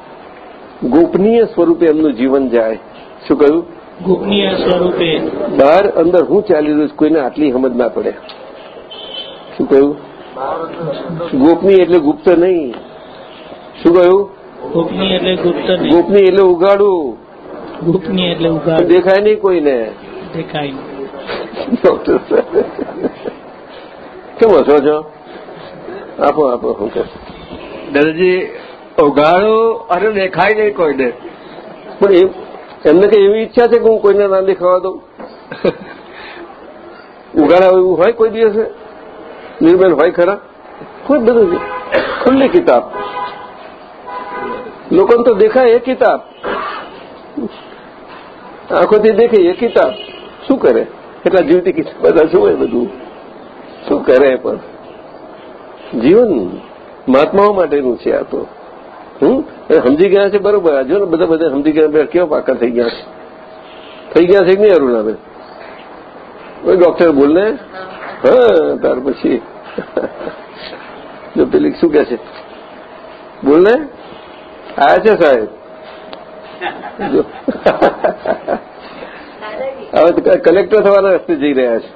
ગોપનીય સ્વરૂપે એમનું જીવન જાય. શું કહ્યું? ગોપનીય સ્વરૂપે. બહાર અંદર હું ચાલી રહ્યું છું કોઈને આટલી સમજ ના પડે. શું કહ્યું? ગોપની એટલે ગુપ્ત નહીં. શું કહ્યું? ગોપની એટલે ગુપ્ત ગોપની એટલે ઉગાડું. ગુપની એટલે ઉગાડું. દેખાય નહીં કોઈને. દેખાય નહીં. ડોક્ટર સાહેબ. કેમ હશો છો? આપો આપો હું કહું? દાદાજી ઉઘાડો અને દેખાય નહીં કોઈને. પણ એમને કઈ એવી ઈચ્છા છે કે હું કોઈને ના દેખાવા દઉં? ઉગાડા એવું હોય કોઈ દિવસે? નિર્બેન હોય ખરા? કોઈ બધું છે. ખુલ્લી કિતાબ. લોકોને તો દેખાય એ કિતાબ. આંખોથી દેખે એ કિતાબ. શું કરે? એટલા જીવતી કિતાબ બધા જોવે બધું. શું કરે પણ? જીવન મહાત્માઓ માટેનું છે આ તો. હમ? સમજી ગયા છે બરોબર. જો ને બધા બધા સમજી ગયા બે કેવા પાકા થઈ ગયા છે? થઈ ગયા છે કે નહીં, અરુણાબેન? કોઈ ડોક્ટર બોલને? હા, ત્યાર પછી જો પેલી શું કે છે? બોલને? આ છે સાહેબ? હવે કલેક્ટર થવાના રસ્તે જઈ રહ્યા છે.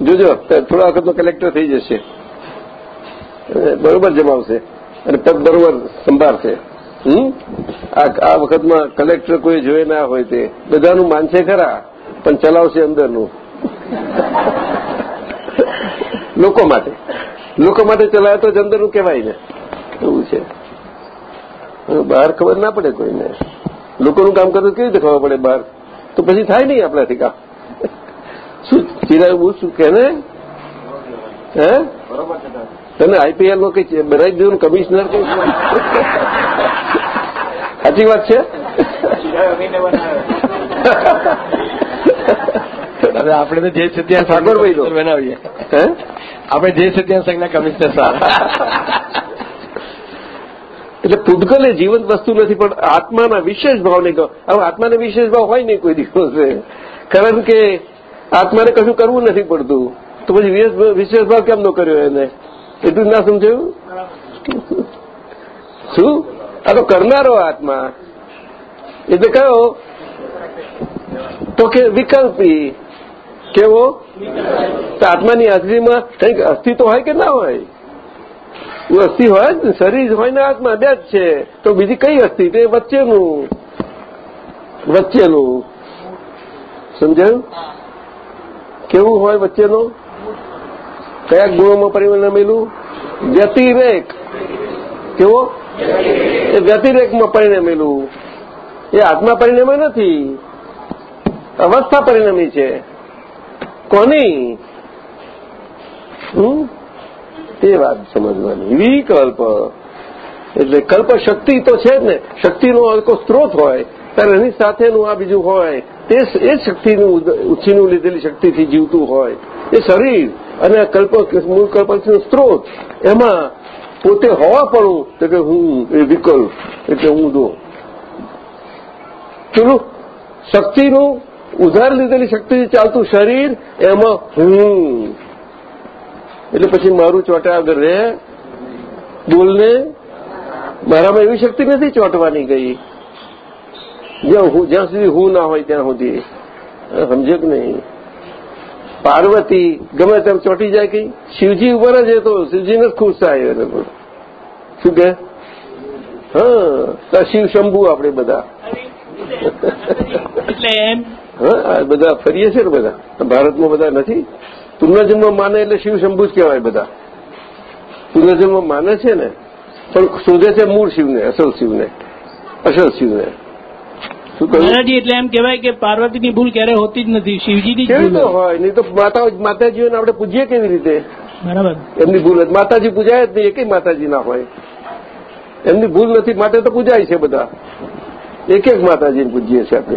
જોજો થોડા વખતમાં કલેક્ટર થઈ જશે. બરોબર જમાવશે. અને પદ બરોબર સંભાળશે. હમ? આ વખતમાં કલેક્ટર કોઈ જોયે ના હોય તે. બધાનું માનશે ખરા, પણ ચલાવશે અંદરનું. લોકો માટે. લોકો માટે ચલાવે તો જ અંદરનું કહેવાય ને. એવું છે. બહાર ખબર ના પડે કોઈને. લોકોનું કામ કરતું કેવી રીતે ખબર પડે બહાર? તો પછી થાય નહીં આપણાથી કામ. શું ચિરાયું બહુ શું કે ને? હે? તને આઈપીએલ નો કઈ બનાવી દીધું કમિશનર કઈ? સાચી વાત છે? હવે આપણે તો જે છે ત્યાં સાગર ભાઈ બનાવીએ. આપણે જે સત્યાન સંઘના કમિશનર સાહેબ. એટલે પૂતગલ એ જીવંત વસ્તુ નથી પણ આત્માના વિશેષ ભાવને કહો. હવે આત્માને વિશેષ ભાવ હોય નહીં કોઈ દિવસે. કારણ કે આત્માને કશું કરવું નથી પડતું. તો પછી વિશેષ- ભાવ કેમ નો કર્યો એને? એટલું જ ના સમજાયું? શું? આ તો કરનારો આત્મા. એટલે કયો તો કે વિકલ્પી. કેવો તો આત્માની હાજરીમાં કંઈક અસ્થિ તો હોય કે ના હોય? એ અસ્થિ હોય જ શરીર હોય ને આત્મા, બે જ છે. તો બીજી કઈ અસ્થિ? તે વચ્ચેનું. વચ્ચેનું. સમજાયું? કેવું હોય વચ્ચેનું? કયા ગુણોમાં પરિણમેલું વ્યતિરેક. કેવો? એ વ્યતિરેકમાં પરિણમેલું એ આત્મા પરિણમે નથી. અવસ્થા પરિણમી છે. કોની? હમ? તે વાત સમજવાની. વિકલ્પ. એટલે કલ્પ શક્તિ તો છે જ ને. શક્તિનો હલકો સ્ત્રોત હોય, ત્યારે એની સાથેનું આ બીજું હોય. તે એ શક્તિનું ઉછીનું લીધેલી શક્તિથી જીવતું હોય. એ શરીર અને આ કલ્પ, મૂળ કલ્પનો સ્ત્રોત. એમાં પોતે હોવા પણ તો કે હું એ વિકલ્પ, એટલે હું દો. ચલો. શક્તિનું ઉધાર લીધેલી શક્તિથી ચાલતું શરીર એમાં હું. એટલે પછી મારું ચોટ્યા વગર રે બોલને મારામાં એવી શક્તિ નથી ચોંટવાની ગઈ જ્યાં હું જ્યાં સુધી હું ના હોય ત્યાં સુધી. અ, કે નહીં? પાર્વતી ગમે તેમ ચોંટી જાય કઈ શિવજી ઉપર જ એ તો શિવજીને જ ખુશ થાય એને પણ શું કે? હા શિવ શંભુ આપણે બધા. એટલે હા બધા ફરીએ છે ને બધા? ભારતમાં બધા નથી? પુનર્જન્મ માને એટલે શિવ શંભુ જ કહેવાય બધા. પુનર્જન્મ માને છે ને પણ શોધે છે મૂળ શિવને અસલ શિવને અસલ શિવને. મહારાજી એટલે એમ કહેવાય કે પાર્વતીની ભૂલ ક્યારે હોતી જ નથી શિવજીની કેવી ભૂલ હોય. નહીં તો માતા માતાજીઓને આપણે પૂજીએ કેવી રીતે? બરાબર. એમની ભૂલ. માતાજી પૂજાય જ નહીં એકે માતાજી ના હોય. એમની ભૂલ નથી માટે તો પૂજાય છે બધા. એક એક માતાજીને પૂજીએ છીએ આપણે.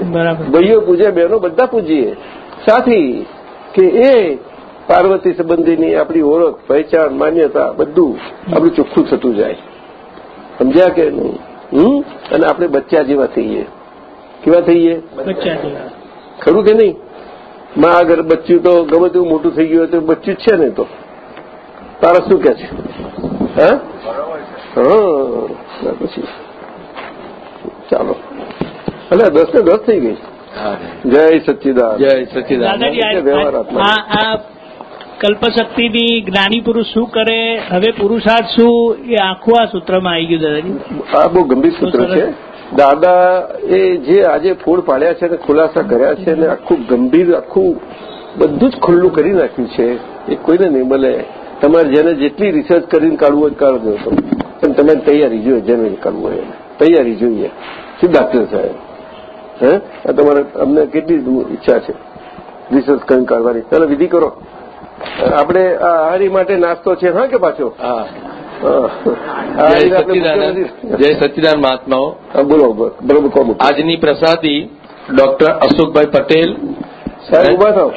ભાઈઓ પૂજે બહેનો બધા પૂજીએ. સાથી કે એ પાર્વતી સંબંધીની આપણી ઓળખ પહેચાન માન્યતા બધું આપણું ચોખ્ખું થતું જાય. સમજ્યા કે નહીં? હમ? અને આપણે બચ્ચા જેવા થઈએ. કેવા થઈએ? ખરું કે નહીં? માં આગળ બચ્ચું તો ગમે તેવું મોટું થઈ ગયું હોય તો બચ્ચું છે ને તો. તારા શું કે છે? હે? હા પછી ચાલો. એટલે દસ ને દસ થઈ ગઈ. જય સચ્ચિદાન જય સચિદાન દાદાજી આ- કલ્પશક્તિની જ્ઞાની પુરુષ શું કરે? હવે પુરુષાર્થ શું? એ આખું આ સૂત્રમાં આવી ગયું દાદાજી. આ બહુ ગંભીર સૂત્ર છે. દાદા એ જે આજે ફૂડ પાડ્યા છે ને ખુલાસા કર્યા છે અને આખું ગંભીર આખું બધું જ ખુલ્લું કરી નાખ્યું છે. એ કોઈને નહીં મળે. તમારે જેને જેટલી રિસર્ચ કરીને કાઢવું હોય કાઢજો પણ તમે તૈયારી જોઈએ જેને કાઢવું હોય તૈયારી જોઈએ. શું ડાક્ટર સાહેબ? હે? તમારે અમને કેટલી ઈચ્છા છે? રિસર્ચ કરીને કાઢવાની ચાલો વિધિ કરો. આપણે આ હારી માટે નાસ્તો છે હા કે પાછો? જય સચ્ચિદાન મહાત્માઓ. બોલો બરોબર કોમ આજની પ્રસાદી ડોક્ટર અશોકભાઈ પટેલ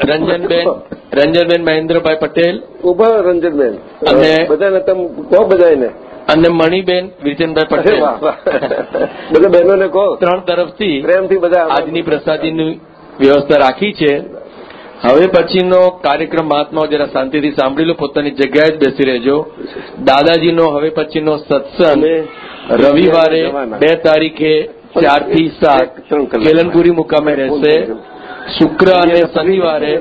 રંજનબેન રંજનબેન મહેન્દ્રભાઈ પટેલ ઊભા રંજનબેન. અને- બધાને તમે કહો બધાને અને મણિબેન વિરચંદભાઈ અરે પટેલ. બધા બહેનોને કહો. ત્રણ તરફથી પ્રેમથી બધા આજની પ્રસાદીની વ્યવસ્થા રાખી છે. હવે પછીનો કાર્યક્રમ મહાત્માઓ જરા શાંતિથી સાંભળી લો પોતાની જગ્યાએ જ બેસી રહેજો. દાદાજીનો હવે પછીનો સત્સંગ રવિવારે બે તારીખે ચારથી સાત કેલનપુરી મુકામે રહેશે. શુક્ર અને શનિવારે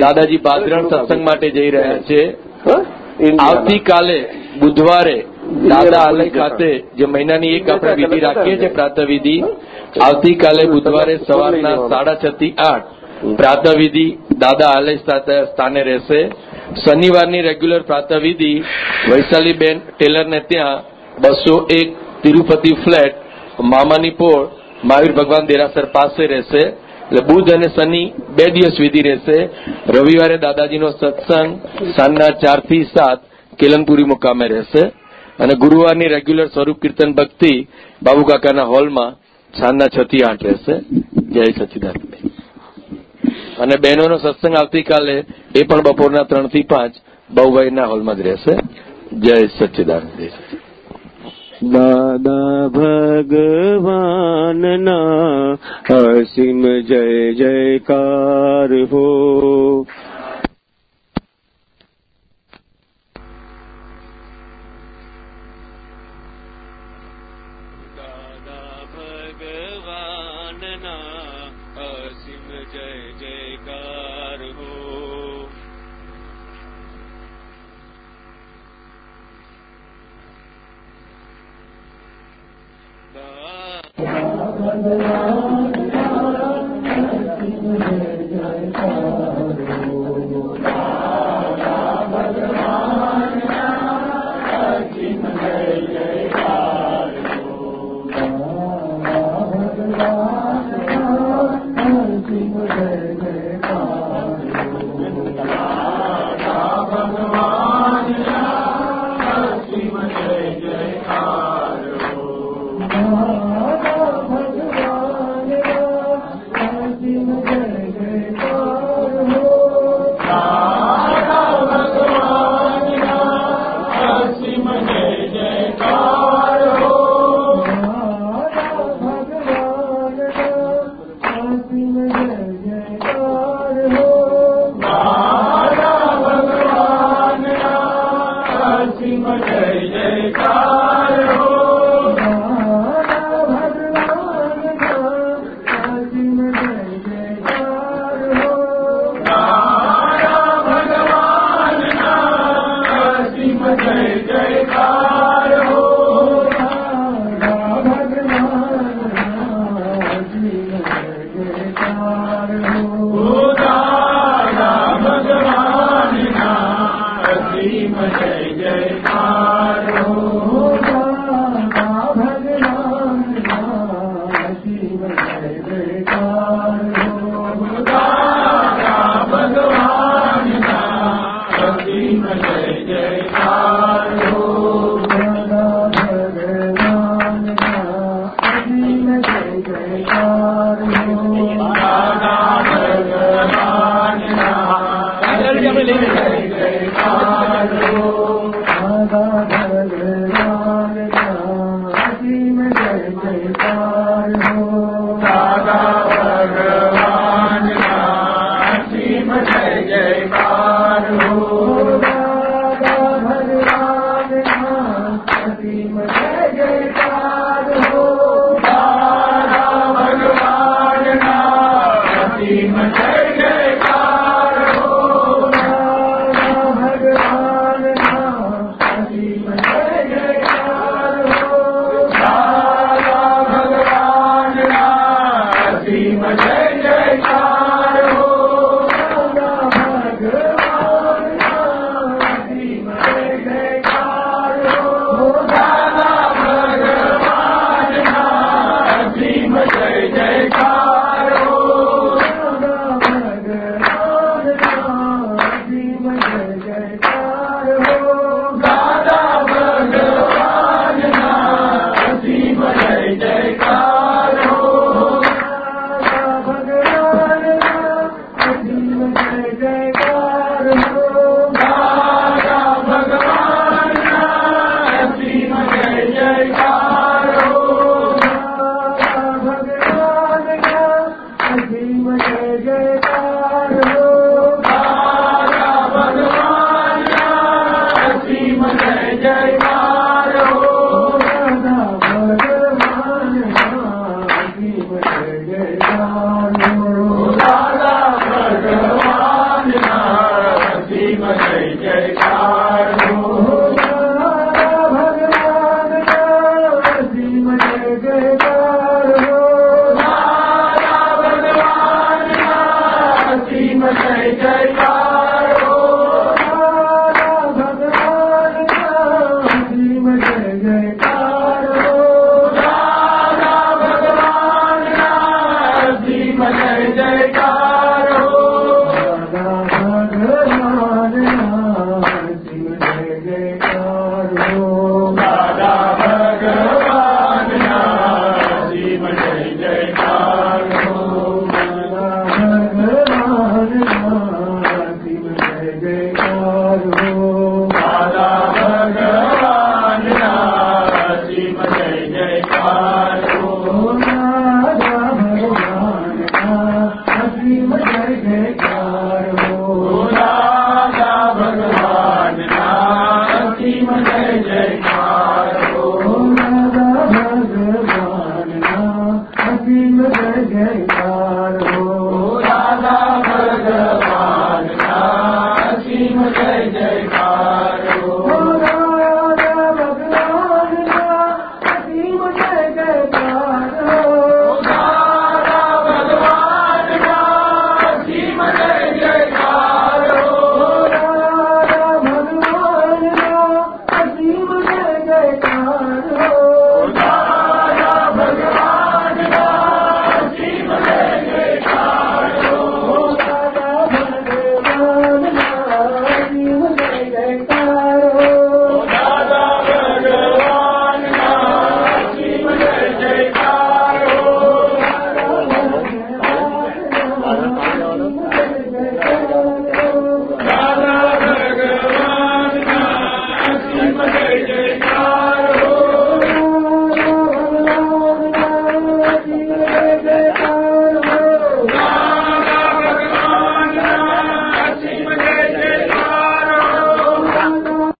દાદાજી બાદરણ સત્સંગ માટે જઈ રહ્યા છે? આવતીકાલે બુધવારે દાદા આલય ખાતે જે મહિનાની એક આપણે વિધિ રાખીએ છીએ પ્રાતવિધિ આવતીકાલે બુધવારે સવારના સાડા છ થી આઠ. પ્રાતવિધિ દાદા આલય સાથે સ્થાને રહેશે. શનિવારની રેગ્યુલર પ્રાતવિધિ વૈશાલીબેન ટેલરને ત્યાં બસો એક તિરુપતિ ફ્લેટ મામાની પોળ મહાવીર ભગવાન દેરાસર પાસે રહેશે. એટલે બુધ અને શનિ બે દિવસ વિધિ રહેશે. રવિવારે દાદાજીનો સત્સંગ સાંજના ચારથી સાત કેલનપુરી મુકામે રહેશે. અને ગુરુવારની રેગ્યુલર સ્વરૂપ કીર્તન ભક્તિ બાબુકાકાના હોલમાં સાંજના છ થી આઠ રહેશે. જય સચિદાનંદ અને બહેનોનો સત્સંગ આવતીકાલે એ પણ બપોરના ત્રણથી પાંચ બહુભાઈના હોલમાં જ રહેશે. જય સચિદાનંદ દાદા ભગવાનના અસીમ જય જયકાર હો. જય